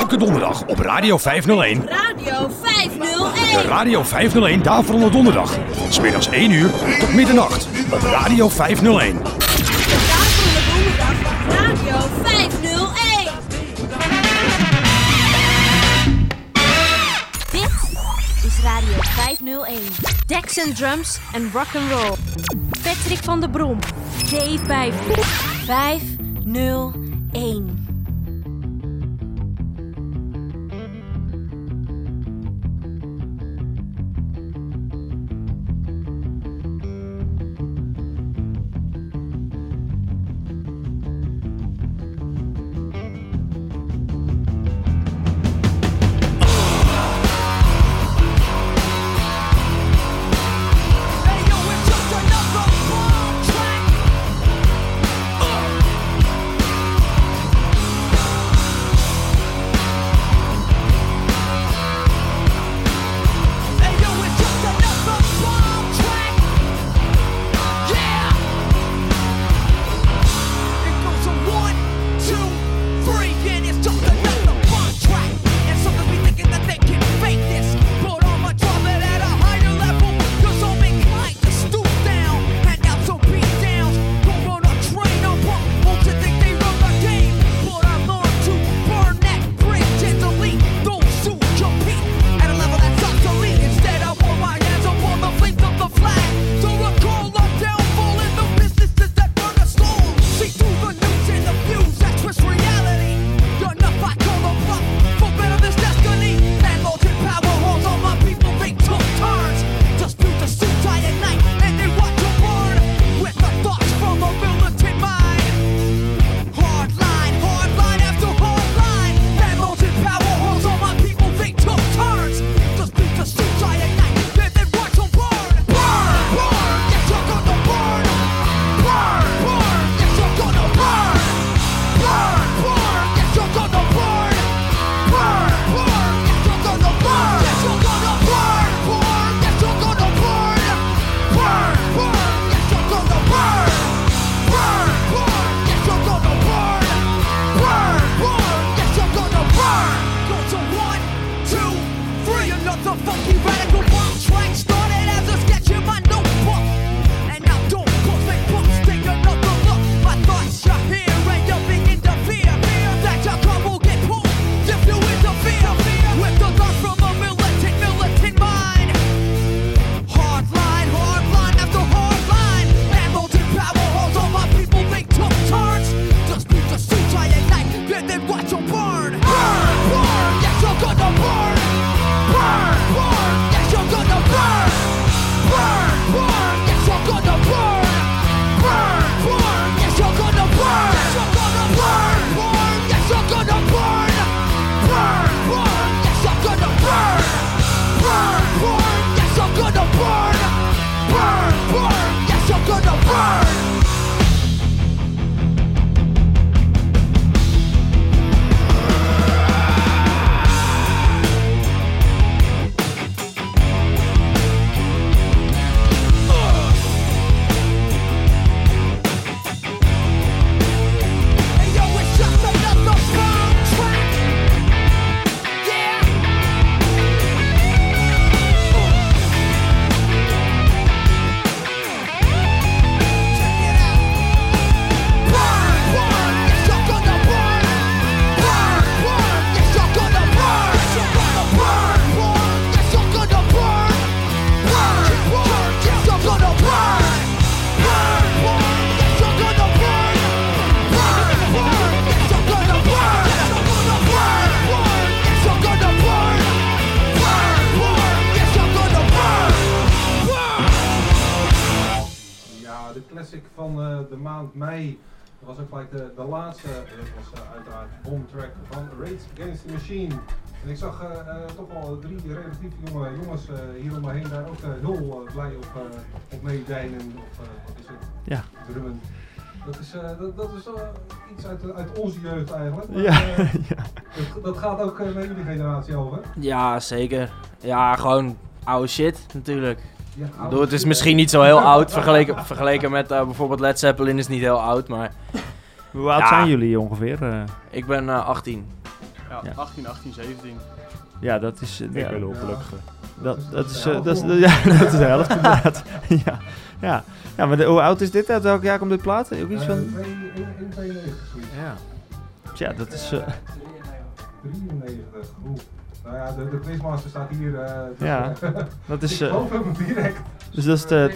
Elke donderdag op Radio 501. Radio 501. De Radio 501 Daverende Donderdag. Van 's middags 1 uur tot middernacht op Radio 501. Daverende Donderdag op Radio 501. Dit is Radio 501. Dex drums en rock'n'roll. Patrick van der Brom. Dave Bijvoet. 501. Blij op, eh, op meedijnen. Of eh, wat is het? Ja. Drummen. Dat is, eh, dat, dat is iets uit, uit onze jeugd eigenlijk. Maar, Ja, eh, *laughs* dat, dat gaat ook eh, naar jullie generatie over. Ja, zeker. Ja, gewoon oude shit natuurlijk. Ja, oude het is misschien niet zo heel *laughs* oud vergeleken, vergeleken met eh, bijvoorbeeld Led Zeppelin is niet heel oud, maar... *laughs* Hoe oud zijn jullie ongeveer? eh? Ik ben eh, 18. Ja, Ja. 18, 18, 17. Ja, dat is... Ik ja, ben wel gelukkig. Dat, dat is... de eh, helft, dat is ja, *laughs* dat is de helft *laughs* inderdaad. *laughs* ja. Ja. ja, maar de- hoe oud is dit? Uit welk jaar komt dit plaat? Ook iets Eh, van... 92 zoiets. Ja. Tja, dat is... eh, 93. Oeh. Nou ja, de, de quizmaster staat hier. eh, Ja, eh, dat is, ik eh, hem direct. dus dat is de...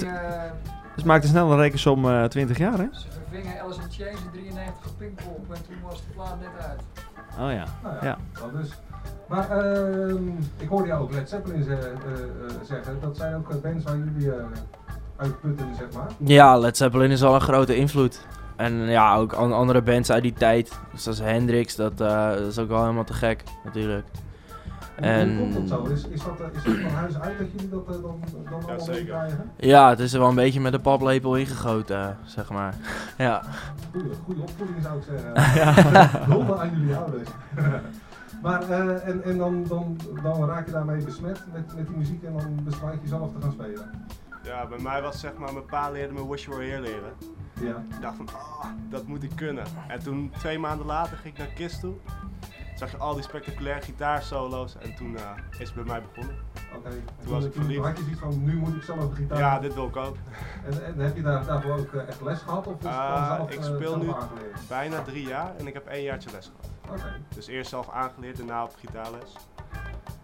Dus maakt een snelle rekensom eh 20 jaar, hè? Ze vervingen Alice in Chains in 93 op Pinkpop en toen was de plaat net uit. Oh ja. Nou ja. Dat dus. Maar ehm, ik hoorde jou ook Led Zeppelin ze- eh, eh, zeggen. Dat zijn ook eh, bands waar jullie eh, uitputten, zeg maar. Ja, Led Zeppelin is al een grote invloed. En ja, ook an- andere bands uit die tijd. Is Hendrix, dat, eh, dat is ook wel helemaal te gek, natuurlijk. En Hoe komt dat zo? Is, is, dat, is dat van huis uit dat jullie dat dan, dan allemaal meekrijgen? ja, het is er wel een beetje met de paplepel ingegoten, zeg maar. *laughs* ja. Goeie, goeie opvoeding zou ik zeggen. *laughs* Ja. Hulde aan jullie ouders. *laughs* maar eh, en, en dan, dan, dan raak je daarmee besmet met, met die muziek en dan besluit je zelf te gaan spelen. Ja, bij mij was zeg maar, mijn pa leerde me Wish You Were Here leren. Ja. Ik dacht van, ah, dat moet ik kunnen. En toen, twee maanden later, ging ik naar KISS toe. Zag je al die spectaculaire gitaarsolo's en toen eh, is het bij mij begonnen. Oké. Toen was ik verliefd. Had je zoiets van, nu moet ik zelf de gitaar... Ja, dit wil ik ook. En, en heb je daar, daarvoor ook eh, echt les gehad? Of is Ah, zelf, ik eh, speel nu bijna drie jaar en ik heb één jaartje les gehad. Oké. Dus eerst zelf aangeleerd, daarna op gitaarles.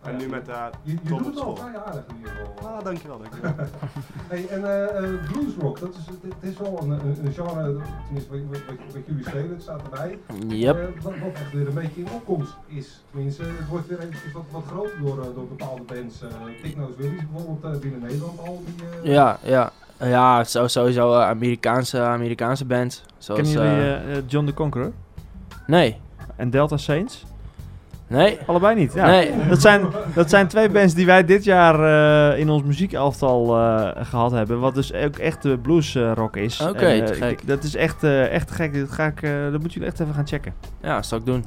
En nu je- met uh, Je, je doet het al vrij aardig in ieder geval. Ah, dankjewel, dankjewel. *laughs* hey, en eh eh, bluesrock, dat is, het is wel een, een, een genre, tenminste wat, wat, wat- wat jullie spelen, het staat erbij. Yep. Eh, wat, wat echt weer een beetje in opkomst is. Tenminste, het wordt weer eventjes wat, wat groter door, eh, door bepaalde bands. eh Techno's Willies bijvoorbeeld eh, binnen Nederland al. Die, eh, Ja, ja. Ja, zo- sowieso eh, Amerikaanse, Amerikaanse bands. Zoals, Kennen jullie eh, eh, eh, John the Conqueror? Nee. En Delta Saints? Nee. Allebei niet? Ja. Nee. Dat zijn, dat zijn twee bands die wij dit jaar eh, in ons muziekelftal eh gehad hebben. Wat dus ook echt de blues eh, rock is. Oké, eh, te gek. Dat is echt, eh, echt gek. Dat, ga ik, eh, dat moeten jullie echt even gaan checken. Ja, dat zal ik doen.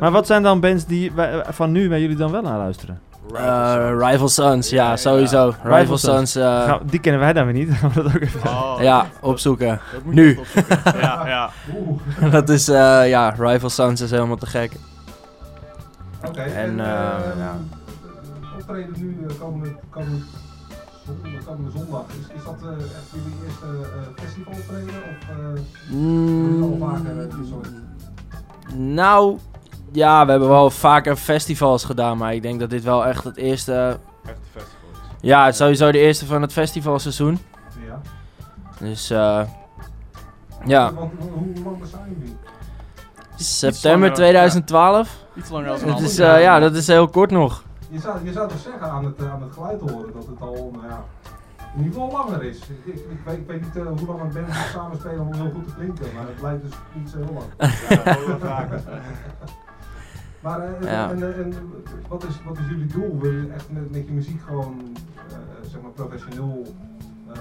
Maar wat zijn dan bands die, wij- van nu waar jullie dan wel naar luisteren? Eh, Rival Sons, ja, sowieso. Rival, Sons. eh, die kennen wij dan weer niet. *laughs* Dat ook even Oh. ja, opzoeken. Dat moet je Nu. opzoeken. Ja, ja. Oeh. *laughs* dat is, eh, ja, Rival Sons is helemaal te gek. Oké, En, en, eh, eh, ja. optreden nu eh, komende, komende, zondag, komende zondag. Is, is dat eh, echt jullie eerste eh festival optreden? Of eh Mm. al vaker dit soort? Nou, ja, we hebben wel vaker festivals gedaan, maar ik denk dat dit wel echt het eerste... Echt festival is. Ja, het is sowieso de eerste van het festivalseizoen. Ja. Dus, eh ja. Want hoe, hoe lang bestaan jullie? September langer, 2012. Iets langer dan Het half is, eh, ja, dat is heel kort nog. Je zou, je zou toch zeggen aan het, eh, aan het geluid horen dat het al, nou ja, in ieder geval langer is. Ik, ik, ik weet, ik weet niet eh, hoe lang een band moet samenspelen om heel goed te klinken, maar het blijkt dus niet zo heel lang. Ja, dat. *laughs* Maar eh, en, Ja. en, en, en wat, is, wat is jullie doel? Wil je echt met, met je muziek gewoon eh, zeg maar professioneel eh,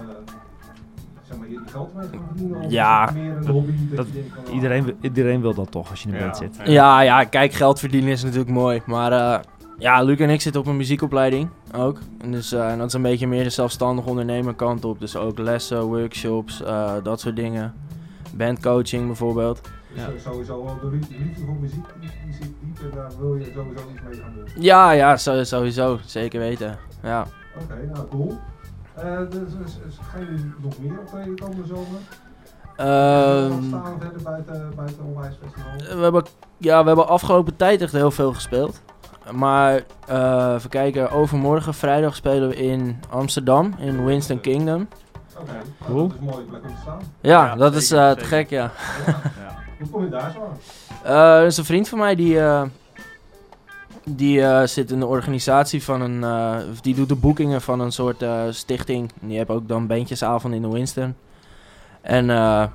zeg maar, je, geld mee gaan verdienen? Of Ja, is het meer een hobby dat, denkt ah, iedereen, wil- iedereen wil dat toch als je in een Ja. band zit. Ja, ja, kijk, geld verdienen is natuurlijk mooi. Maar eh, ja, Luc en ik zitten op een muziekopleiding ook. En, dus, eh, en dat is een beetje meer de zelfstandig ondernemer kant op. Dus ook lessen, workshops, eh, dat soort dingen. Bandcoaching bijvoorbeeld. dus, eh, sowieso wel de liefde voor muziek, die, die zit diep en daar wil je sowieso iets mee gaan doen. Ja, ja, sowieso. Zeker weten. Ja. Oké, nou cool. Eh, dus, gaan jullie nog meer optreden komende zomer? Ehm, staan verder buiten, buiten Onwijs Festival? we, hebben, ja, we hebben afgelopen tijd echt heel veel gespeeld. Maar eh even kijken, overmorgen vrijdag spelen we in Amsterdam, in Winston Kingdom. Oké, Cool. dat is een mooie plek om te staan. Ja, Ja, dat zeker, is eh, te gek, ja. Hoe kom je daar zo aan? Eh, dat is een vriend van mij die, eh, die eh, zit in de organisatie van een, eh, die doet de boekingen van een soort eh, stichting. En die hebben ook dan bandjesavond in de Winston. En eh,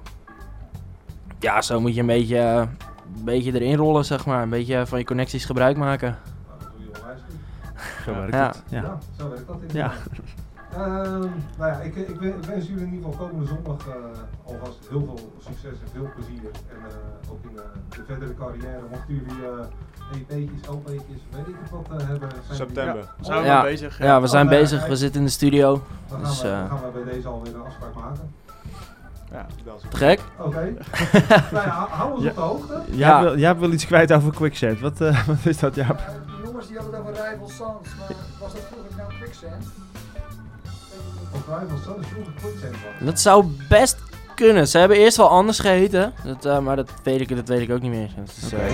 ja, zo moet je een beetje, een beetje erin rollen, zeg maar. Een beetje van je connecties gebruik maken. Zo werkt Ja. het. Ja. Ja, zo werkt dat Ja. inderdaad. Ehm, nou ja, ik, ik, wen- ik wens jullie in ieder geval komende zondag eh, alvast heel veel succes en veel plezier. En eh, ook in eh, de verdere carrière, mochten jullie eh EP'tjes, LP'tjes, weet ik het wat eh, hebben. zijn September. jullie- Zijn we ja. bezig, Ja, ja. we zijn Oh, ja, bezig. We zitten in de studio. Dan gaan, Dus, we, eh, dan gaan we bij deze alweer een afspraak maken. Ja, dat is gek? Oké. *laughs* nou ja, hou ons Ja. op de hoogte. Jaap, wil, Jaap wil iets kwijt over Quicksand. Wat, eh, *laughs* wat is dat, Jaap? Die jongens die hadden het over Rival Sons, maar was dat vroeger nou Quicksand? Dat zou best kunnen. Ze hebben eerst wel anders geheten. Dat, eh, maar dat weet, ik, dat weet ik ook niet meer. Dat is, Oké. eh,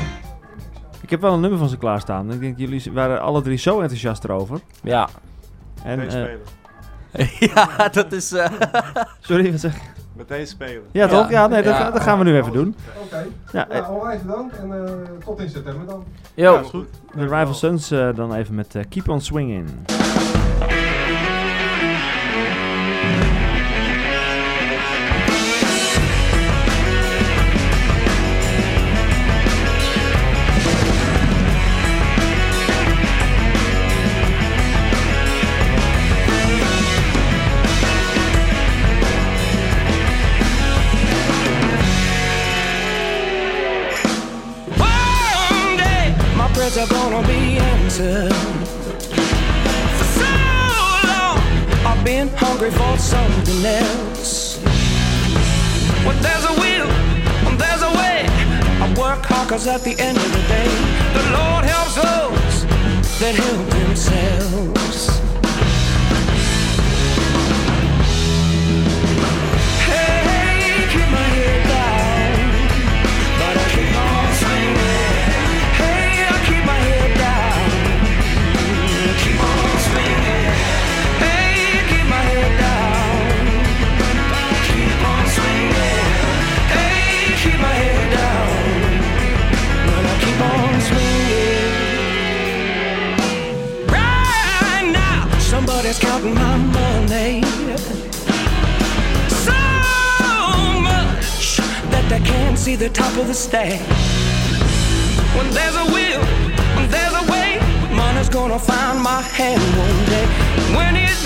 Ik heb wel een nummer van ze klaarstaan. Ik denk, jullie waren alle drie zo enthousiast erover. Ja. En, Meteen eh, spelen. *laughs* ja, dat is... eh, *laughs* Sorry, wat zeg? Meteen spelen. Ja, toch? Ja, nee, dat, Ja. dat gaan we nu even doen. Oké. Ja, Ja, onwijs bedankt en eh, tot in september dan. Yo. Ja, is goed. de Rival Sons eh, dan even met eh, Keep On Swinging. Be. For so long, I've been hungry for something else. When there's a will, when there's a way, I work hard 'cause at the end of the day, the Lord helps those that help themselves. That they can't see the top of the stack. When there's a will, when there's a way, money's gonna find my hand one day. When it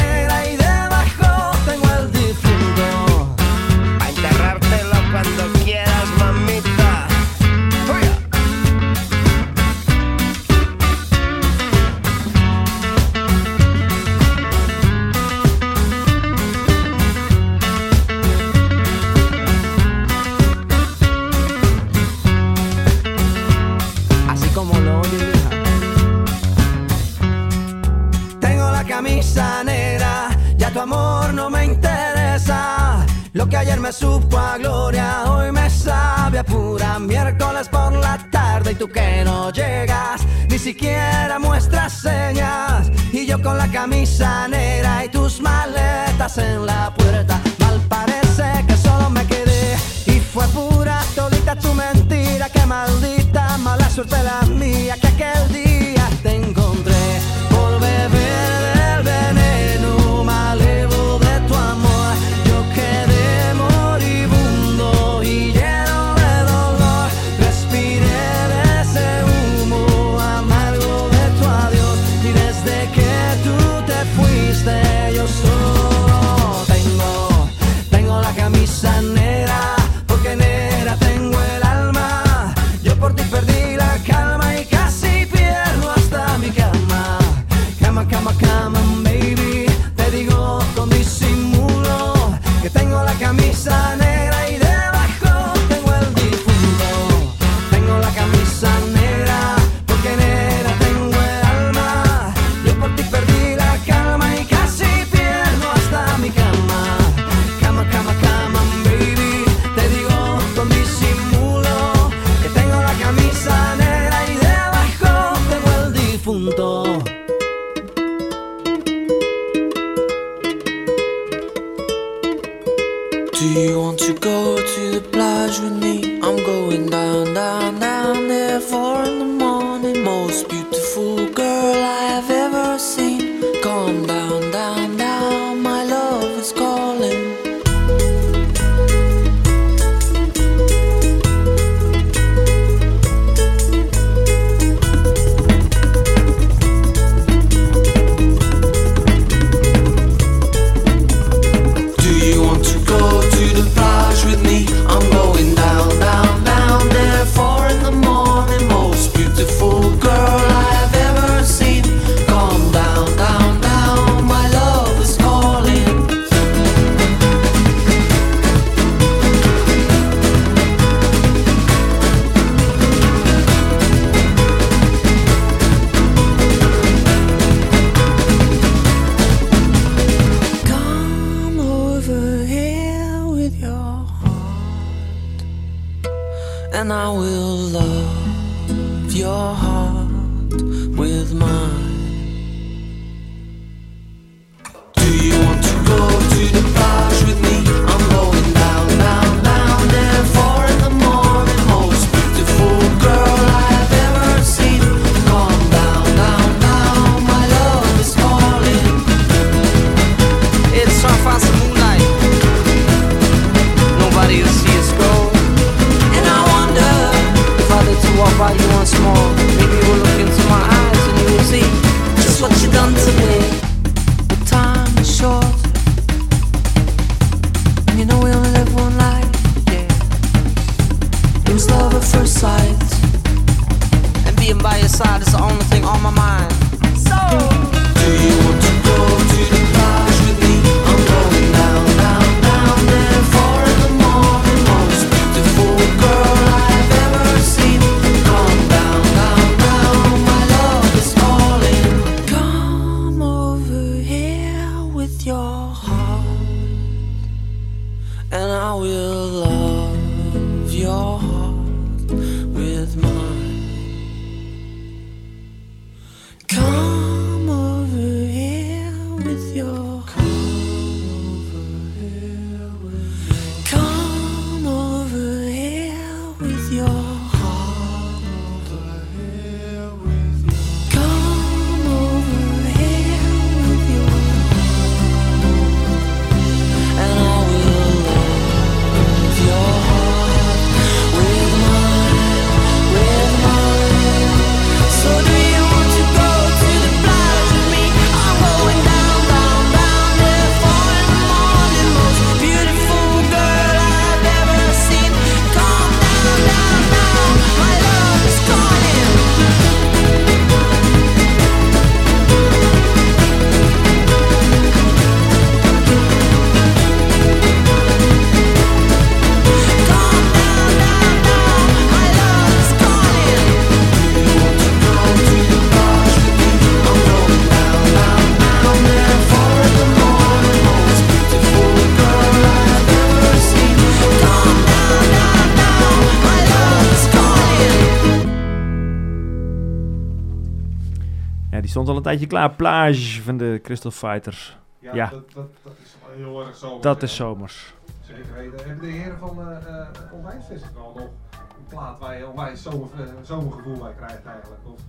Klaar. Plage van de Crystal Fighters. Ja, Ja, Dat, dat, dat is heel erg zomers. dat is zomers. Zeker weten. Hebben de heren van eh eh Onwijsfestival nog een plaat waar je onwijs zomer, eh, zomergevoel bij krijgt eigenlijk? Of,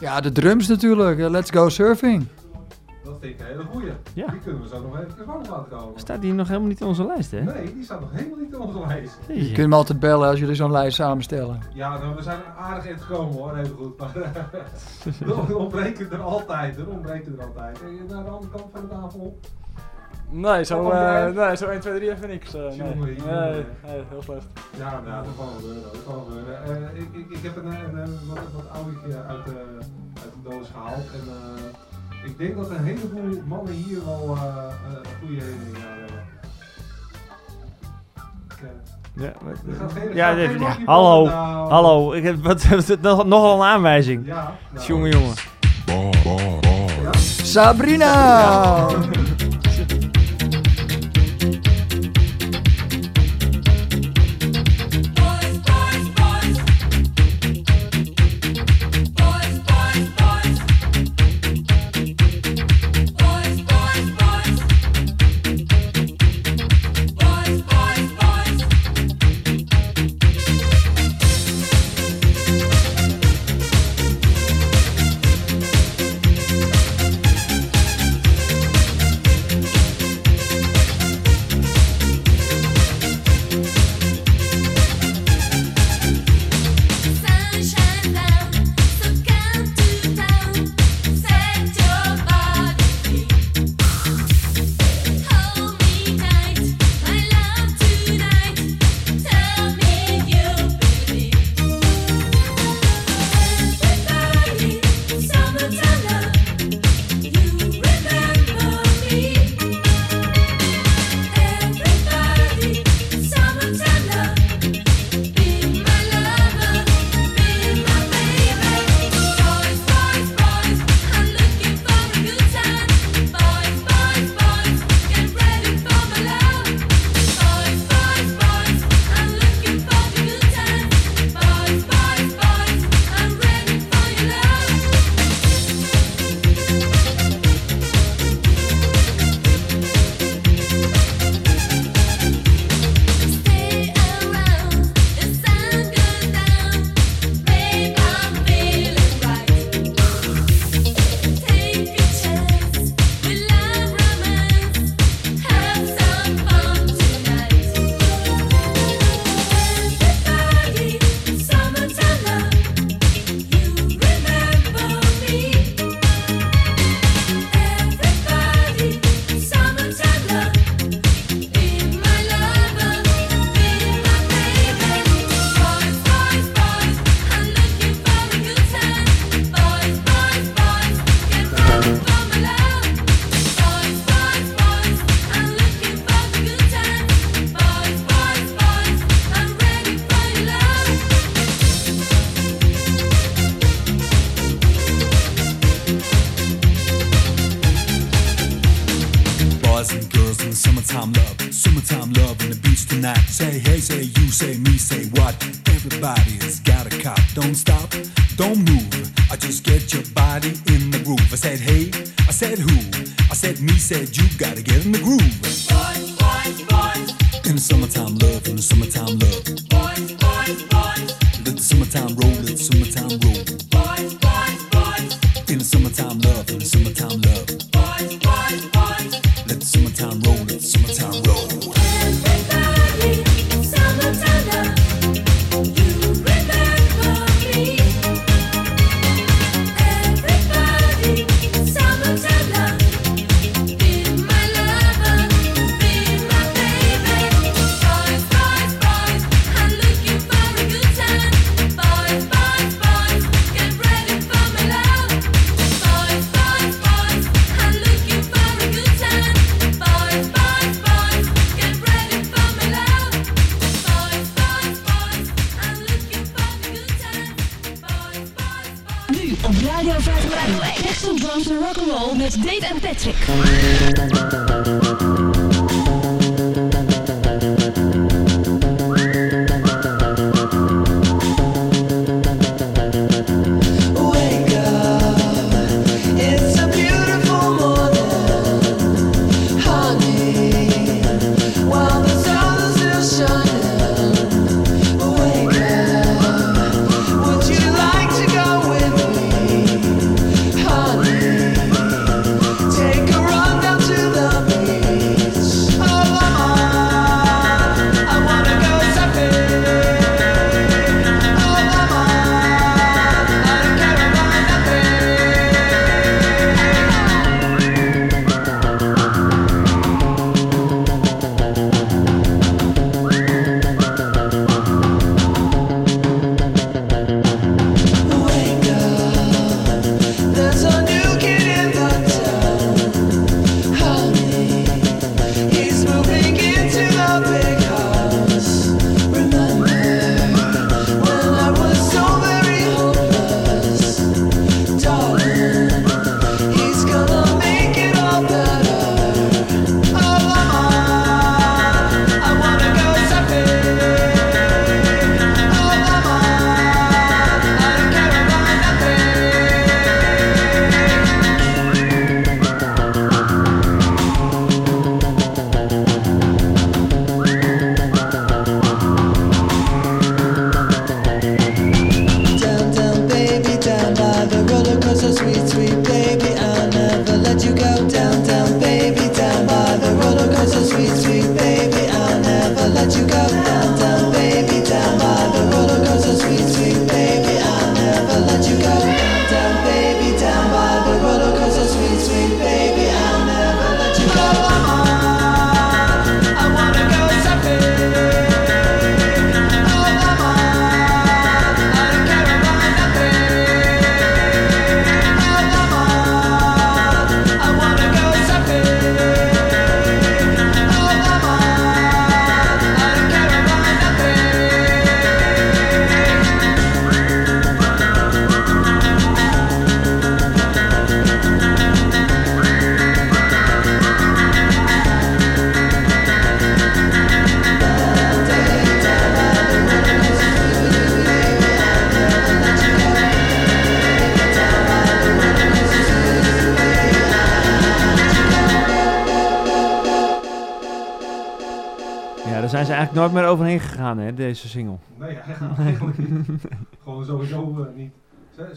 Ja, de drums natuurlijk. Let's go surfing. Dat vind ik een hele goeie. Ja. Die kunnen we zo nog even boven laten komen. Staat die nog helemaal niet in onze lijst, hè? Nee, die staat nog helemaal niet in onze lijst. Je kunt me altijd bellen als jullie zo'n lijst samenstellen. Ja, nou, we zijn aardig in het gekomen hoor, heel goed. Maar *laughs* er ontbreken er altijd, er ontbreken er altijd. En naar de andere kant van de tafel. Nee, zo, eh, nee, zo 1, 2, 3 even niks. eh, nee. Jongen, Nee, jongen. nee, heel slecht. Ja, nou, dat kan wel gebeuren. Dat kan gebeuren. Eh, ik, ik, ik heb een, een, een wat, wat oudje uit de, uit de doos gehaald. En eh, ik denk dat een heleboel mannen hier wel eh, eh, een goede herinnering aan hebben. Ik, eh, Ja, wat- gaat geen- ja, hallo, nou. hallo. Ik heb wat, nog, nogal een aanwijzing. Ja, nou. Jongen, jongen. Sabrina!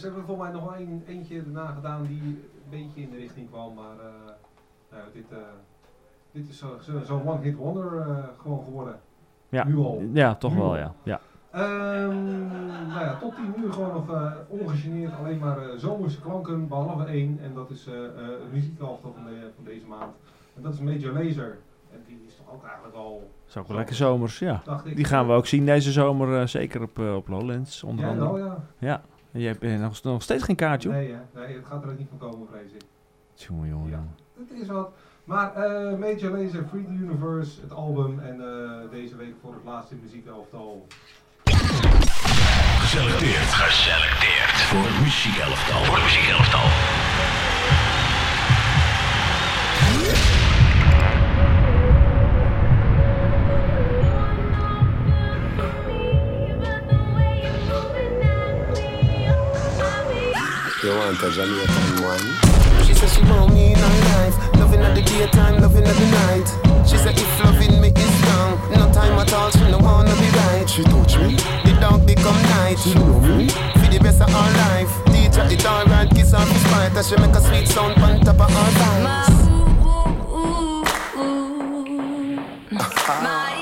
ze hebben er volgens mij nog wel een, eentje erna gedaan die een beetje in de richting kwam. Maar eh, nou dit, eh, dit is zo'n zo, one hit wonder eh, gewoon geworden. Ja. Nu al. Ja, toch wel, ja. ja. Ehm, nou ja, tot 10 uur gewoon nog uh, ongegeneerd alleen maar zomerse klanken, behalve één. En dat is uh, het van, van deze maand. En dat is Major Laser. En die is toch ook eigenlijk al... Zo ook lekker zomers, ja. Die gaan we ook zien deze zomer, zeker op, op Lowlands onder ja, andere. Ja. ja. Je hebt nog, steeds geen kaartje? Nee, nee, het gaat er ook niet van komen, vrees ik. Tjonge, jongen. Ja. Het is wat. Maar eh, Major Lazer, Free the Universe, het album en eh, deze week voor het laatste muziekelftal. Geselecteerd. Geselecteerd. Voor het muziekelftal. Voor het muziekelftal. A Jamaican one. She said she want me in her life, loving at the daytime, loving at the night. She said if loving me is wrong, no time at all, she no wanna be right. She touch me, the dog become night. She love me, for the best of her life. Teacher it alright, kiss her for spite, as she make a sweet sound on top of her voice. *laughs* Ah. My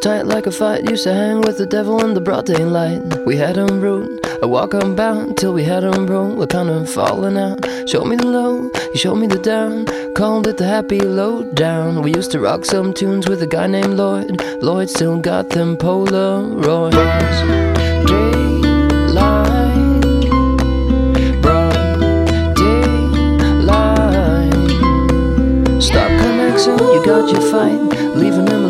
tight like a fight, used to hang with the devil in the broad daylight. We had him rude, I walk unbound till we had him roll. We're kind of falling out. Show me the low, you showed me the down. Called it the happy low down. We used to rock some tunes with a guy named Lloyd. Lloyd still got them Polaroids. Stop you got your fight. Leaving him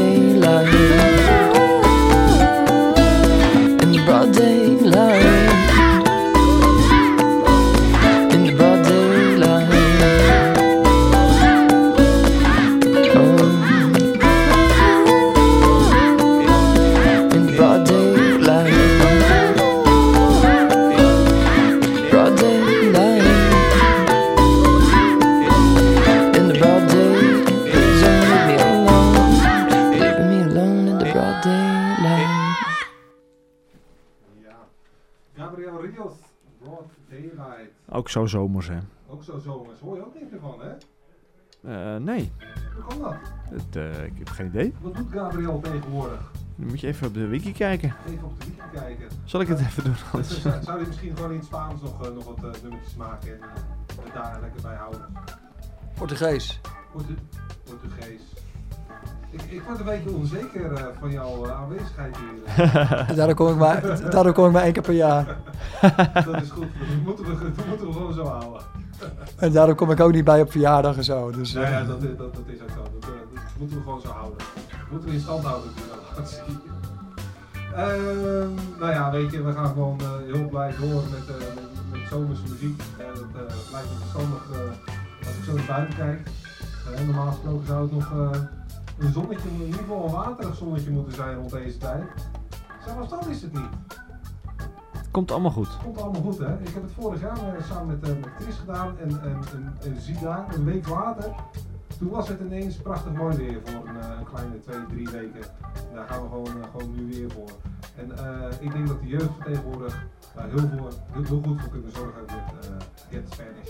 Zo zomers, hè? Ook zo zomers. Hoor je ook niks meer van, hè? Eh, nee. Hoe kan dat? Het, eh, ik heb geen idee. Wat doet Gabriel tegenwoordig? Dan moet je even op de wiki kijken. Even op de wiki kijken. Zal ik het even doen? Dus, Anders? eh, zou hij misschien gewoon in het Spaans nog, eh, nog wat eh, nummertjes maken en eh, het daar lekker bij houden? Portugees. Portu Portugees. Ik, ik word een beetje onzeker eh, van jouw eh, aanwezigheid hier. *laughs* daarom, kom ik maar, daarom kom ik maar één keer per jaar. *laughs* dat is goed. Dat moeten we, dat moeten we gewoon zo houden. *laughs* En daarom kom ik ook niet bij op verjaardag en zo. Dus, Nou eh, ja, dat, is- dat, dat is ook zo. Dat, eh, dat moeten we gewoon zo houden. Dat moeten we in stand houden, die relatie. Ehm nou ja, weet je, we gaan gewoon eh, heel blij door met, eh, met, met zomerse muziek. Eh, dat eh, lijkt me verstandig eh, als ik zo naar buiten kijk. Eh, normaal gesproken zou het nog eh, een zonnetje, in ieder geval een waterig zonnetje moeten zijn rond deze tijd. Zelfs dat is het niet. Komt allemaal goed. Komt allemaal goed, hè? Ik heb het vorig jaar samen met, eh, met Chris gedaan en, en, en, en zie daar, een week later, toen was het ineens prachtig mooi weer voor een, eh, een kleine twee, drie weken. En daar gaan we gewoon, eh, gewoon nu weer voor. En eh, ik denk dat de jeugd van tegenwoordig daar heel, heel, heel goed voor kunnen zorgen met eh Get Spanish.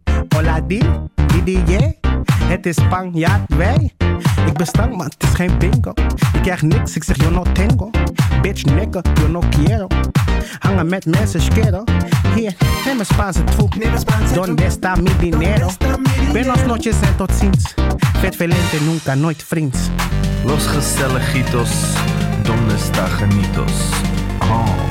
Hola di, di, di, je. Het is Spanjaard, wij. Ik ben stank, maar het is geen bingo. Ik krijg niks, ik zeg yo no tengo. Bitch, nigga, yo no quiero. Hangen met mensen, schero. Hier, neem een Spaanse troep. Donde está mi dinero? Buenos noches en tot ziens. Vet velente, nunca, nooit vriends. Los gezelligitos, donde está genitos? Oh.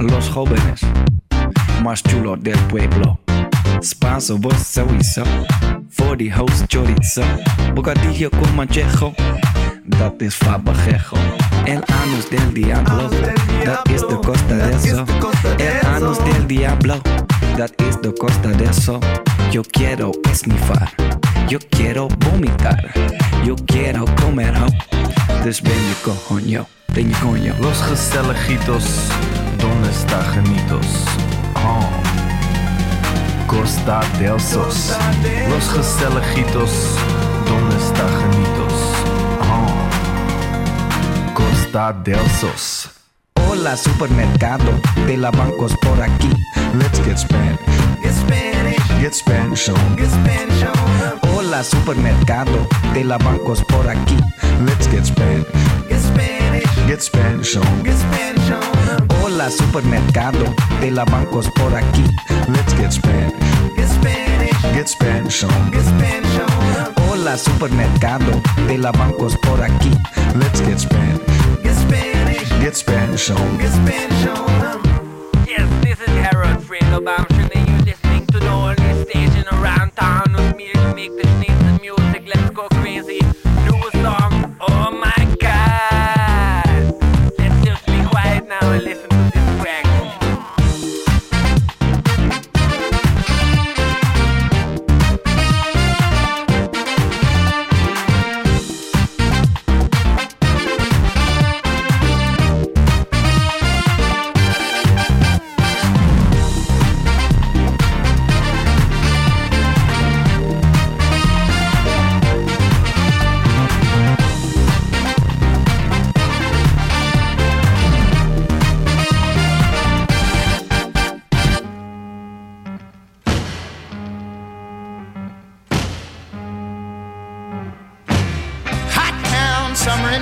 Los jóvenes más chulos del pueblo. Vos sowieso. Voor die host chorizo. Bocadillo con manchejo. Dat is fabajejo. El anus del diablo. Dat is de costa de eso. El anus del diablo. Dat is de costa de eso. Yo quiero esnifar. Yo quiero vomitar, yo quiero comer ho. Dus ben je coño, ben je coño. Los gezelligitos, donde está genitos? Oh. Costa del Sos. Los gezelligitos, donde está genitos? Oh. Costa del Sos. Hola supermercado, de la bancos por aquí. Let's get Spanish. Get Spanish. Get Spanish on. Get Spanish on. Hola supermercado, de la bancos por aquí. Let's get Spanish. Get Spanish. Get Spanish on. Get Spanish on. Hola supermercado, de la bancos por aquí. Let's get Spanish. Get Spanish. Get Spanish on. Get Spanish on. Hola supermercado, de la bancos por aquí. Let's get Spanish. Get Spanish. Get Spanish on. Get Spanish on. Yes, this is Harold Fredo Bamshin and you're listening to the only station around town with me to make the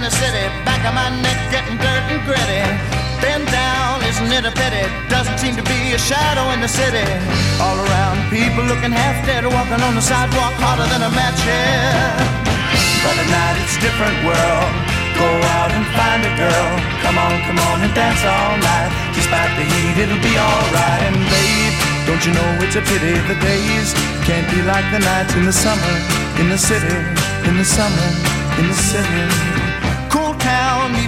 the city. Back of my neck getting dirt and gritty. Been down, isn't it a pity? Doesn't seem to be a shadow in the city. All around, people looking half dead, walking on the sidewalk harder than a match head. But at night it's a different world. Go out and find a girl. Come on, come on and dance all night. Despite the heat, it'll be alright. And babe, don't you know it's a pity the days can't be like the nights in the summer in the city, in the summer, in the city.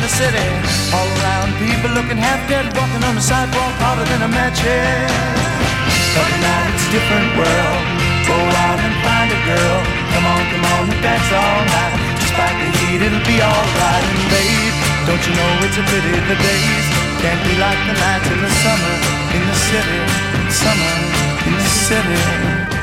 In the city. All around, people looking half dead, walking on the sidewalk harder than a match head. But tonight it's a different world. Go out and find a girl. Come on, come on and dance all night. Despite the heat, it'll be alright. And babe, don't you know it's a pity the days can't be like the nights in the summer in the city. Summer in the city.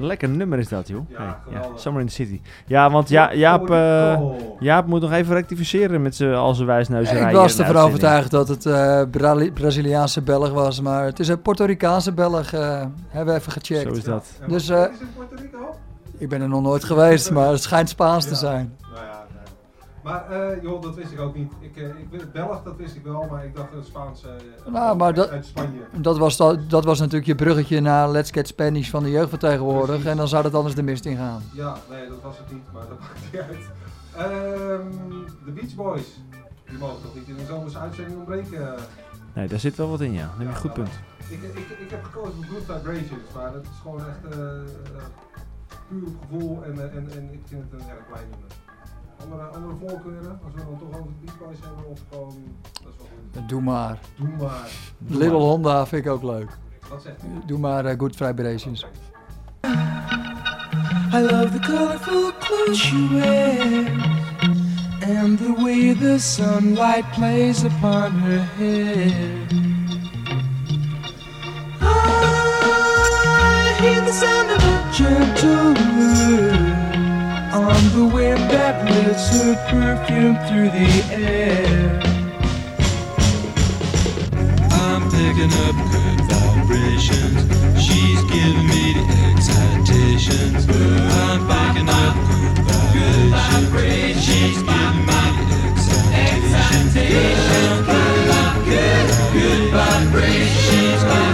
Lekker nummer is dat, joh. Ja, Hey, ja. Summer in the City. Ja, want ja, Jaap, eh. Jaap moet nog even rectificeren met zijn al zijn. Ik was ervan overtuigd dat het eh, Bra- Braziliaanse Belg was, maar het is een Puerto Ricaanse Belg. eh, hebben we even gecheckt. Zo is dat. Dus eh, is in Puerto Rico? ik ben er nog nooit geweest, maar het schijnt Spaans te Ja. zijn. Maar uh, joh, dat wist ik ook niet. Ik, uh, ik, Belg, dat wist ik wel, maar ik dacht een Spaanse uh, uit Spanje. Dat was, dat, dat was natuurlijk je bruggetje naar Let's Get Spanish van de jeugdvertegenwoordiger. En dan zou dat anders de mist in gaan. Ja, nee, dat was het niet, maar dat *laughs* maakt niet uit. Ehm, de Beach Boys, die mogen toch niet in een zomers uitzending ontbreken? Nee, daar zit wel wat in, ja. Dat je goed punt. Ik, ik, ik heb gekozen voor Good Vibrations, maar dat is gewoon echt eh, puur gevoel en, en, en ik vind het een erg blij nummer. Andere, andere voorkeuren, als we dan toch over de Beach hebben of gewoon... Dat is wel. Eh, doe maar. Doe maar. *laughs* Doe Little maar. Honda vind ik ook leuk. Wat zegt u? Doe maar uh, Good Vibrations. I love the colorful clothes you wear And the way the sunlight plays upon her hair I hear the sound of a gentle on the wind that lifts her perfume through the air. I'm picking up good vibrations. She's giving me the excitations. I'm picking up good vibrations. She's giving me the excitations. I'm picking up good vibrations.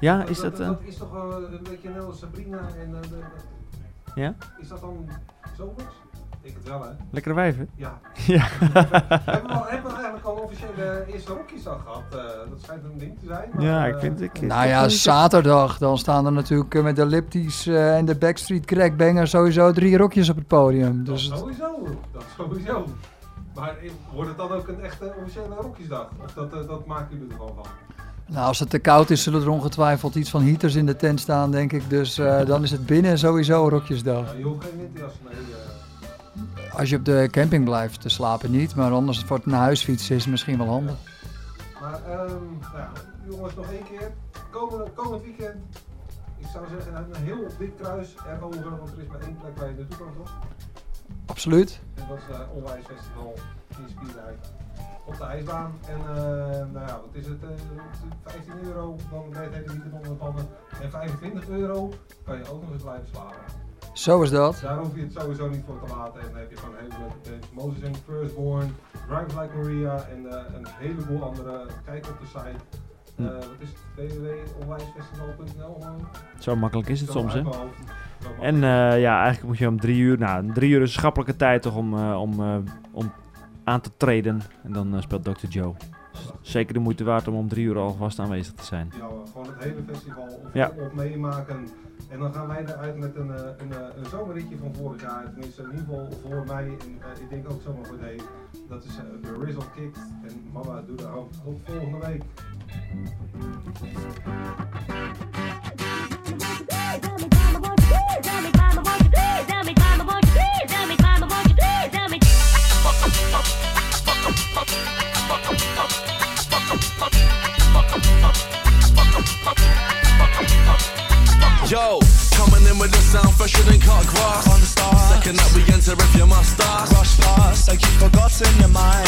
Ja, is dat... eh, Dat is toch wel een beetje net als Sabrina en... eh, de- de- Ja? Is dat dan zomers? Ik het wel, hè? Lekkere wijven? Ja. *laughs* Ja. hebben, we al, hebben we eigenlijk al officiële eerste rokjesdag gehad? Eh, dat schijnt een ding te zijn. Maar, Ja, ik eh, vind ik... Nou ja, zaterdag. Dan staan er natuurlijk eh, met de Lipties eh, en de Backstreet Crackbangers sowieso drie rokjes op het podium. Dus het- Sowieso, dat sowieso. Maar wordt het dan ook een echte officiële rokjesdag? Of dat, eh, dat maken jullie er gewoon van? Nou, als het te koud is, zullen er ongetwijfeld iets van heaters in de tent staan, denk ik. Dus eh, dan is het binnen sowieso rokjesdag. Nou, je hoeft geen winterjas mee. eh. Als je op de camping blijft te slapen niet, maar anders voor het naar huis fietsen is het misschien wel handig. Maar ehm, nou, ja, jongens, nog één keer. Komende, komend weekend, ik zou zeggen, een heel dik kruis erover, want er is maar één plek waar je naartoe kan, toch? Absoluut. En dat is het Onwijs Festival in Spierdijk. Op de ijsbaan. En eh, nou ja, wat is het? eh, 15 euro, dan ben je weekend onder de pannen. En 25 euro kan je ook nog eens blijven slapen. Zo is dat. Daar hoef je het sowieso niet voor te laten. En dan heb je gewoon een hele leuke tent. Moses and Firstborn, Drive Like Maria en eh, een heleboel andere. Kijk op de site. Eh, wat is het? www.onwijsfestival.nl gewoon. Zo makkelijk is het Zo soms, hè? En eh, ja, eigenlijk moet je om drie uur... Nou, drie uur is een schappelijke tijd toch om, eh, om, eh, om aan te treden. En dan eh, speelt Dr. Joe. Dus zeker de moeite waard om om drie uur alvast aanwezig te zijn. Ja, gewoon het hele festival of Ja. op meemaken. En dan gaan wij eruit met een, eh, een, eh, een zomerritje van vorig jaar. Tenminste, in ieder geval voor mij en ik denk ook zomaar voor Dave. Dat is de Rizzle Kicked. En mama, doe de hoop. Tot volgende week. Than cut grass. On the stars. Second that we enter if you must start. Rush past, like you've forgotten your mind.